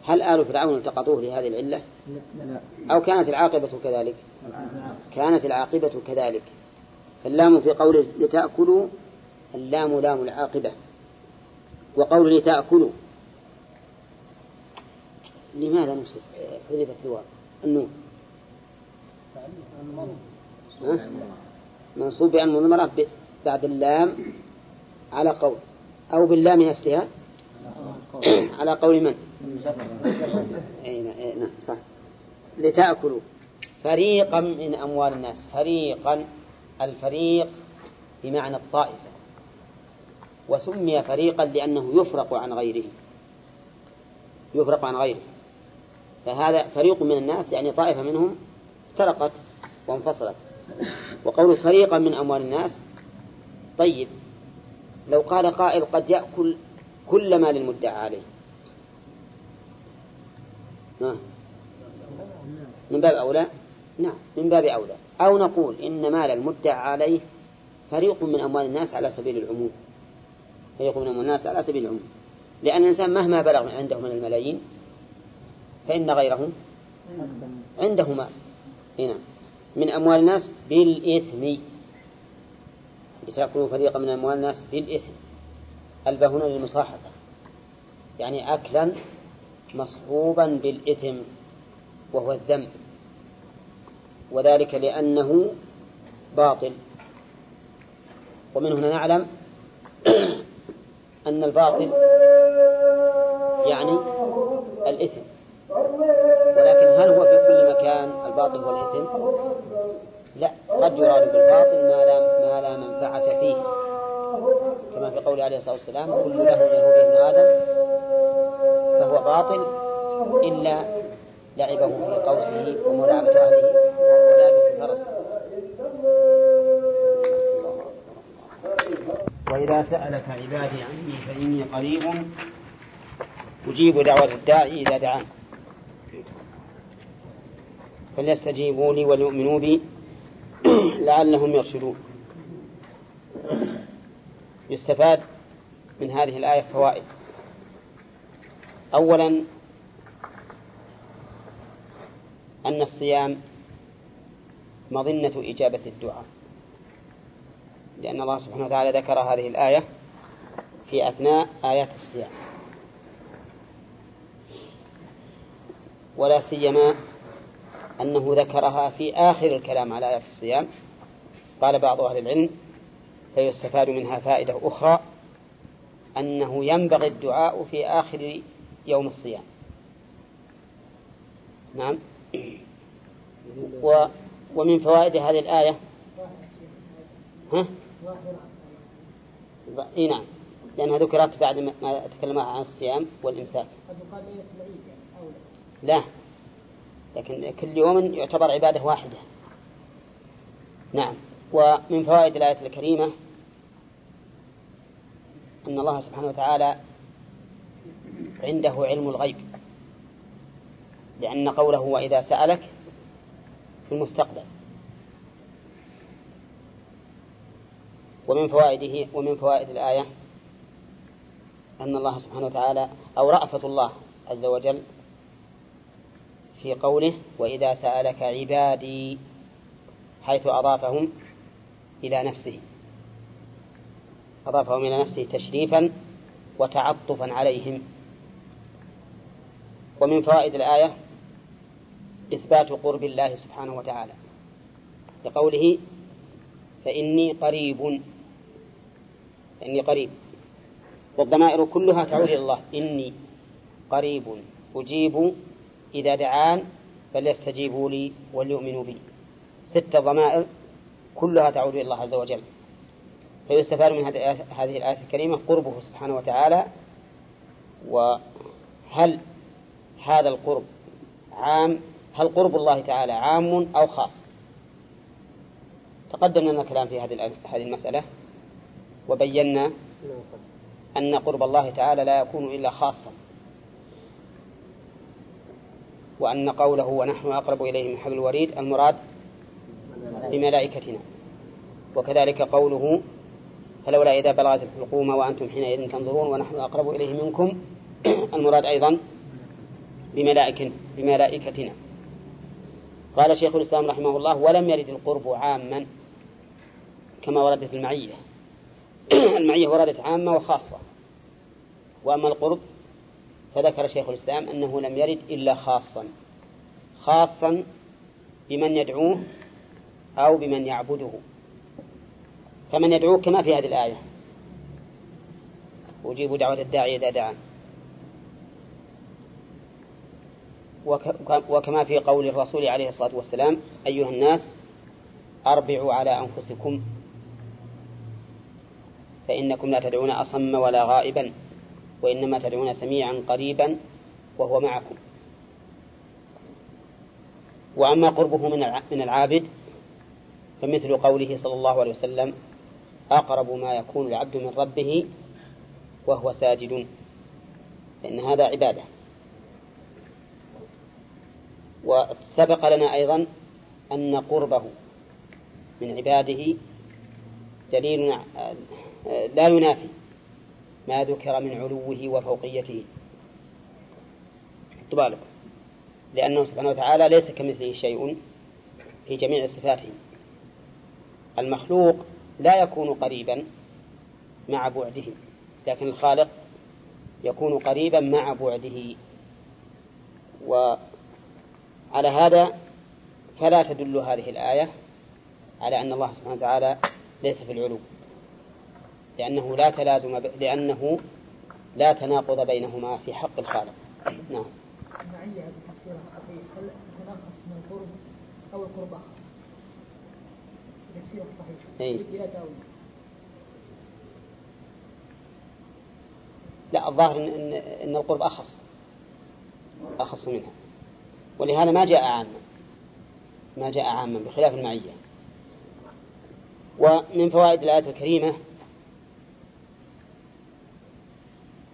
هل آل فرعون التقطوه لهذه العلة؟ أو كانت العاقبة كذلك. كانت العاقبة كذلك. فاللام في قوله لتأكلوا اللام لام العاقبة. وقول لتأكلوا. لماذا نصف حذفت الواو. النون؟ منصوب بأن مضمرة بعد اللام على قول. أو باللام نفسها على قول. من؟ نعم- أي نعم صح. لتأكلوا. فريقا من أموال الناس. فريقا الفريق بمعنى الطائفة. وسمي فريقا لأنه يفرق عن غيره. يفرق عن غيره. فهذا فريق من الناس يعني طائفة منهم افترقت وانفصلت. وقول فريقا من أموال الناس طيب لو قال قائل قد يأكل كل مال المدعى عليه. من باب أولى؟ نعم من باب أولى. أو نقول إن مال المدعى عليه فريق من أموال الناس على سبيل العموم. فريق من أموال الناس على سبيل العموم. لأن الإنسان مهما بلغ عنده من الملايين فإن غيره عنده مال. هنا من أموال الناس بالإثم. لتأكلوا فريقا من أموال الناس بالإثم. الباء هنا للمصاحبة. يعني أكلا مصحوبا بالإثم. وهو الذنب وذلك لأنه باطل. ومن هنا نعلم <clears throat> أن الباطل يعني الإثم. ولكن هل هو في كل مكان الباطل والإثم لا. قد يراد بالباطل ما لا ما لا منفعة فيه. كما في قول عليه الصلاة والسلام كل له ينهو به ابن آدم فهو باطل إلا لعبه في قوسه وملاعبة أهله ولعبه في فرسه وإذا سألك عبادي عني فإني قريب. أجيب دعوة الداعي إذا دعان. فليستجيبوا لي وليؤمنوا بي <clears throat> لعلهم يرشدون. يستفاد من هذه الآية فوائد. أولا أن الصيام مظنة إجابة الدعاء. لأن الله سبحانه وتعالى ذكر هذه الآية في أثناء آيات الصيام. ولا سيما أنه ذكرها في آخر الكلام على آيات الصيام. قال بعض أهل العلم فيستفاد منها فائدة أخرى أنه ينبغي الدعاء في آخر يوم الصيام. نعم. و ومن فوائد هذه الآية؟ ها؟ إيه نعم. لأنها ذكرت بعد ما تكلم عن الصيام والإمساك. لا. لكن كل يوم يعتبر عبادة واحدة. نعم. ومن فوائد الآية الكريمة أن الله سبحانه وتعالى عنده علم الغيب. لأن قوله وإذا سألك في المستقبل. ومن فوائده ومن فوائد الآية أن الله سبحانه وتعالى أو رأفة الله عز وجل في قوله وإذا سألك عبادي حيث أضافهم إلى نفسه. أضافهم إلى نفسه تشريفا وتعطفا عليهم. ومن فوائد الآية إثبات قرب الله سبحانه وتعالى. لقوله فإني قريب فإني قريب. والضمائر كلها تعود إلى الله. إني قريب أجيب إذا دعان فليستجيبوا لي وليؤمنوا بي. ست ضمائر كلها تعود إلى الله عز وجل. فيستفاد من هذه الآية الكريمة قربه سبحانه وتعالى. وهل هذا القرب عام هل قرب الله تعالى عام أو خاص؟ تقدم لنا الكلام في هذه هذه المسألة وبينا أن قرب الله تعالى لا يكون إلا خاصا. وأن قوله ونحن أقرب إليه من حبل الوريد المراد بملائكتنا. وكذلك قوله فلولا إذا بلغت الحلقوم وأنتم حينئذ تنظرون ونحن أقرب إليه منكم. <clears throat> المراد أيضا بملائكتنا. قال شيخ الإسلام رحمه الله ولم يرد القرب عاما كما ورد في المعية. <clears throat> المعية وردت عامة وخاصة. وأما القرب فذكر شيخ الإسلام أنه لم يرد إلا خاصا. خاصا بمن يدعوه أو بمن يعبده. فمن يدعوه كما في هذه الآية؟ أجيب دعوة الداعي إذا دعان. وكما في قول الرسول عليه الصلاة والسلام أيها الناس أربعوا على أنفسكم فإنكم لا تدعون أصم ولا غائبا وإنما تدعون سميعا قريبا وهو معكم. وأما قربه من العابد فمثل قوله صلى الله عليه وسلم أقرب ما يكون العبد من ربه وهو ساجد. فإن هذا عبادة. وسبق لنا أيضا أن قربه من عباده دليل لا ينافي ما ذكر من علوه وفوقيته. بالك لأنه سبحانه وتعالى ليس كمثله شيء في جميع صفاته. المخلوق لا يكون قريبا مع بعده لكن الخالق يكون قريبا مع بعده. وعلى هذا فلا تدل هذه الآية على أن الله سبحانه وتعالى ليس في العلو لأنه لا تلازم ب... لأنه لا تناقض بينهما في حق الخالق. نعم. أو القرب آخر؟ تفسير الصحيح لا الظاهر إن, إن القرب أخص يختص منها. ولهذا ما جاء عاما. ما جاء عاما بخلاف المعية. ومن فوائد الآية الكريمة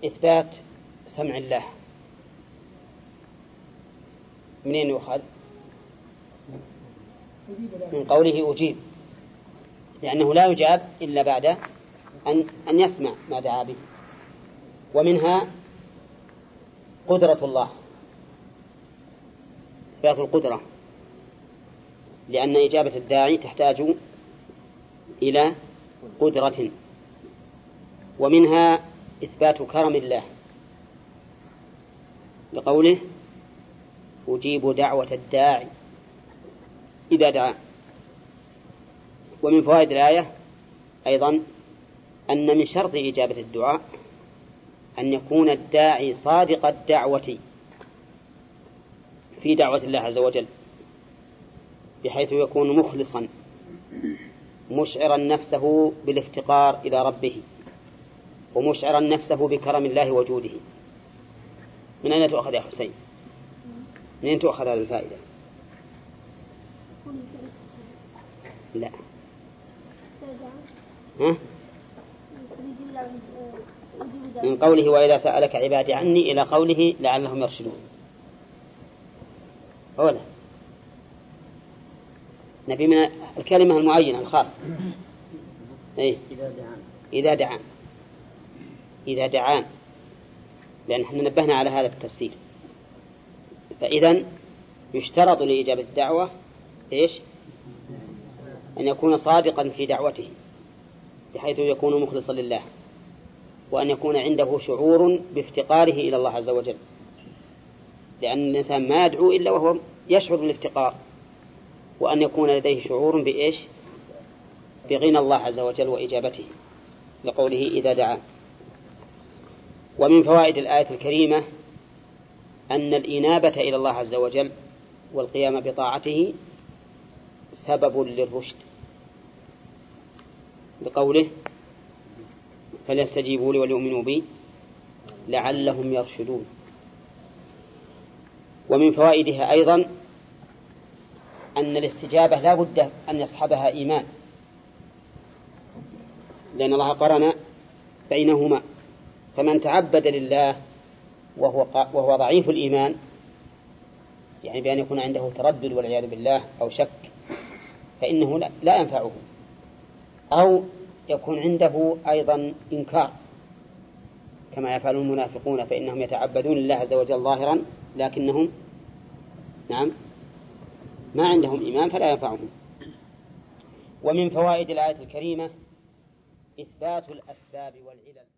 إثبات سمع الله. منين يؤخذ؟ من قوله أجيب. لأنه لا يجاب إلا بعد أن أن يسمع ما دعا به. ومنها قدرة الله. إثبات القدرة لأن إجابة الداعي تحتاج إلى قدرة ومنها إثبات كرم الله لقوله أجيب دعوة الداعي إذا دعا. ومن فوائد الآية أيضا أن من شرط إجابة الدعاء أن يكون الداعي صادق الدعوة في دعوة الله عز وجل بحيث يكون مخلصا مشعرا نفسه بالافتقار إلى ربه ومشعرا نفسه بكرم الله وجوده. من أين تؤخذ يا حسين؟ من أين تؤخذ هذه الفائدة؟ لا. ها؟ من قوله وإذا سألك عبادي عني إلى قوله لعلهم يرشدون. أولا نبي من الكلمة المعينة الخاصة إيه؟ إذا دعان. إذا دعان. إذا دعان. لأن إحنا نبهنا على هذا التفسير فإذا يشترط لإجابة الدعوة إيش؟ أن يكون صادقا في دعوته بحيث يكون مخلصا لله وأن يكون عنده شعور بافتقاره إلى الله عز وجل. لأن الإنسان ما يدعو إلا وهو يشعر بالإفتقار وأن يكون لديه شعور بإيش؟ بغنى الله عز وجل وإجابته لقوله إذا دعا. ومن فوائد الآية الكريمة أن الإنابة إلى الله عز وجل والقيام بطاعته سبب للرشد. بقوله فليستجيبوا لي وليؤمنوا بي لعلهم يرشدون ومن فوائدها أيضا أن الاستجابة لا بد أن يصحبها إيمان لأن الله قرن بينهما فمن تعبد لله وهو, وهو ضعيف الإيمان يعني بأن يكون عنده تردد والعياذ بالله أو شك فإنه لا ينفعه أو يكون عنده أيضا إنكار كما يفعل المنافقون فإنهم يتعبدون لله عز وجل ظاهرا لكنهم نعم ما عندهم إيمان فلا ينفعهم. ومن فوائد الآية الكريمة إثبات الأسباب والعلل.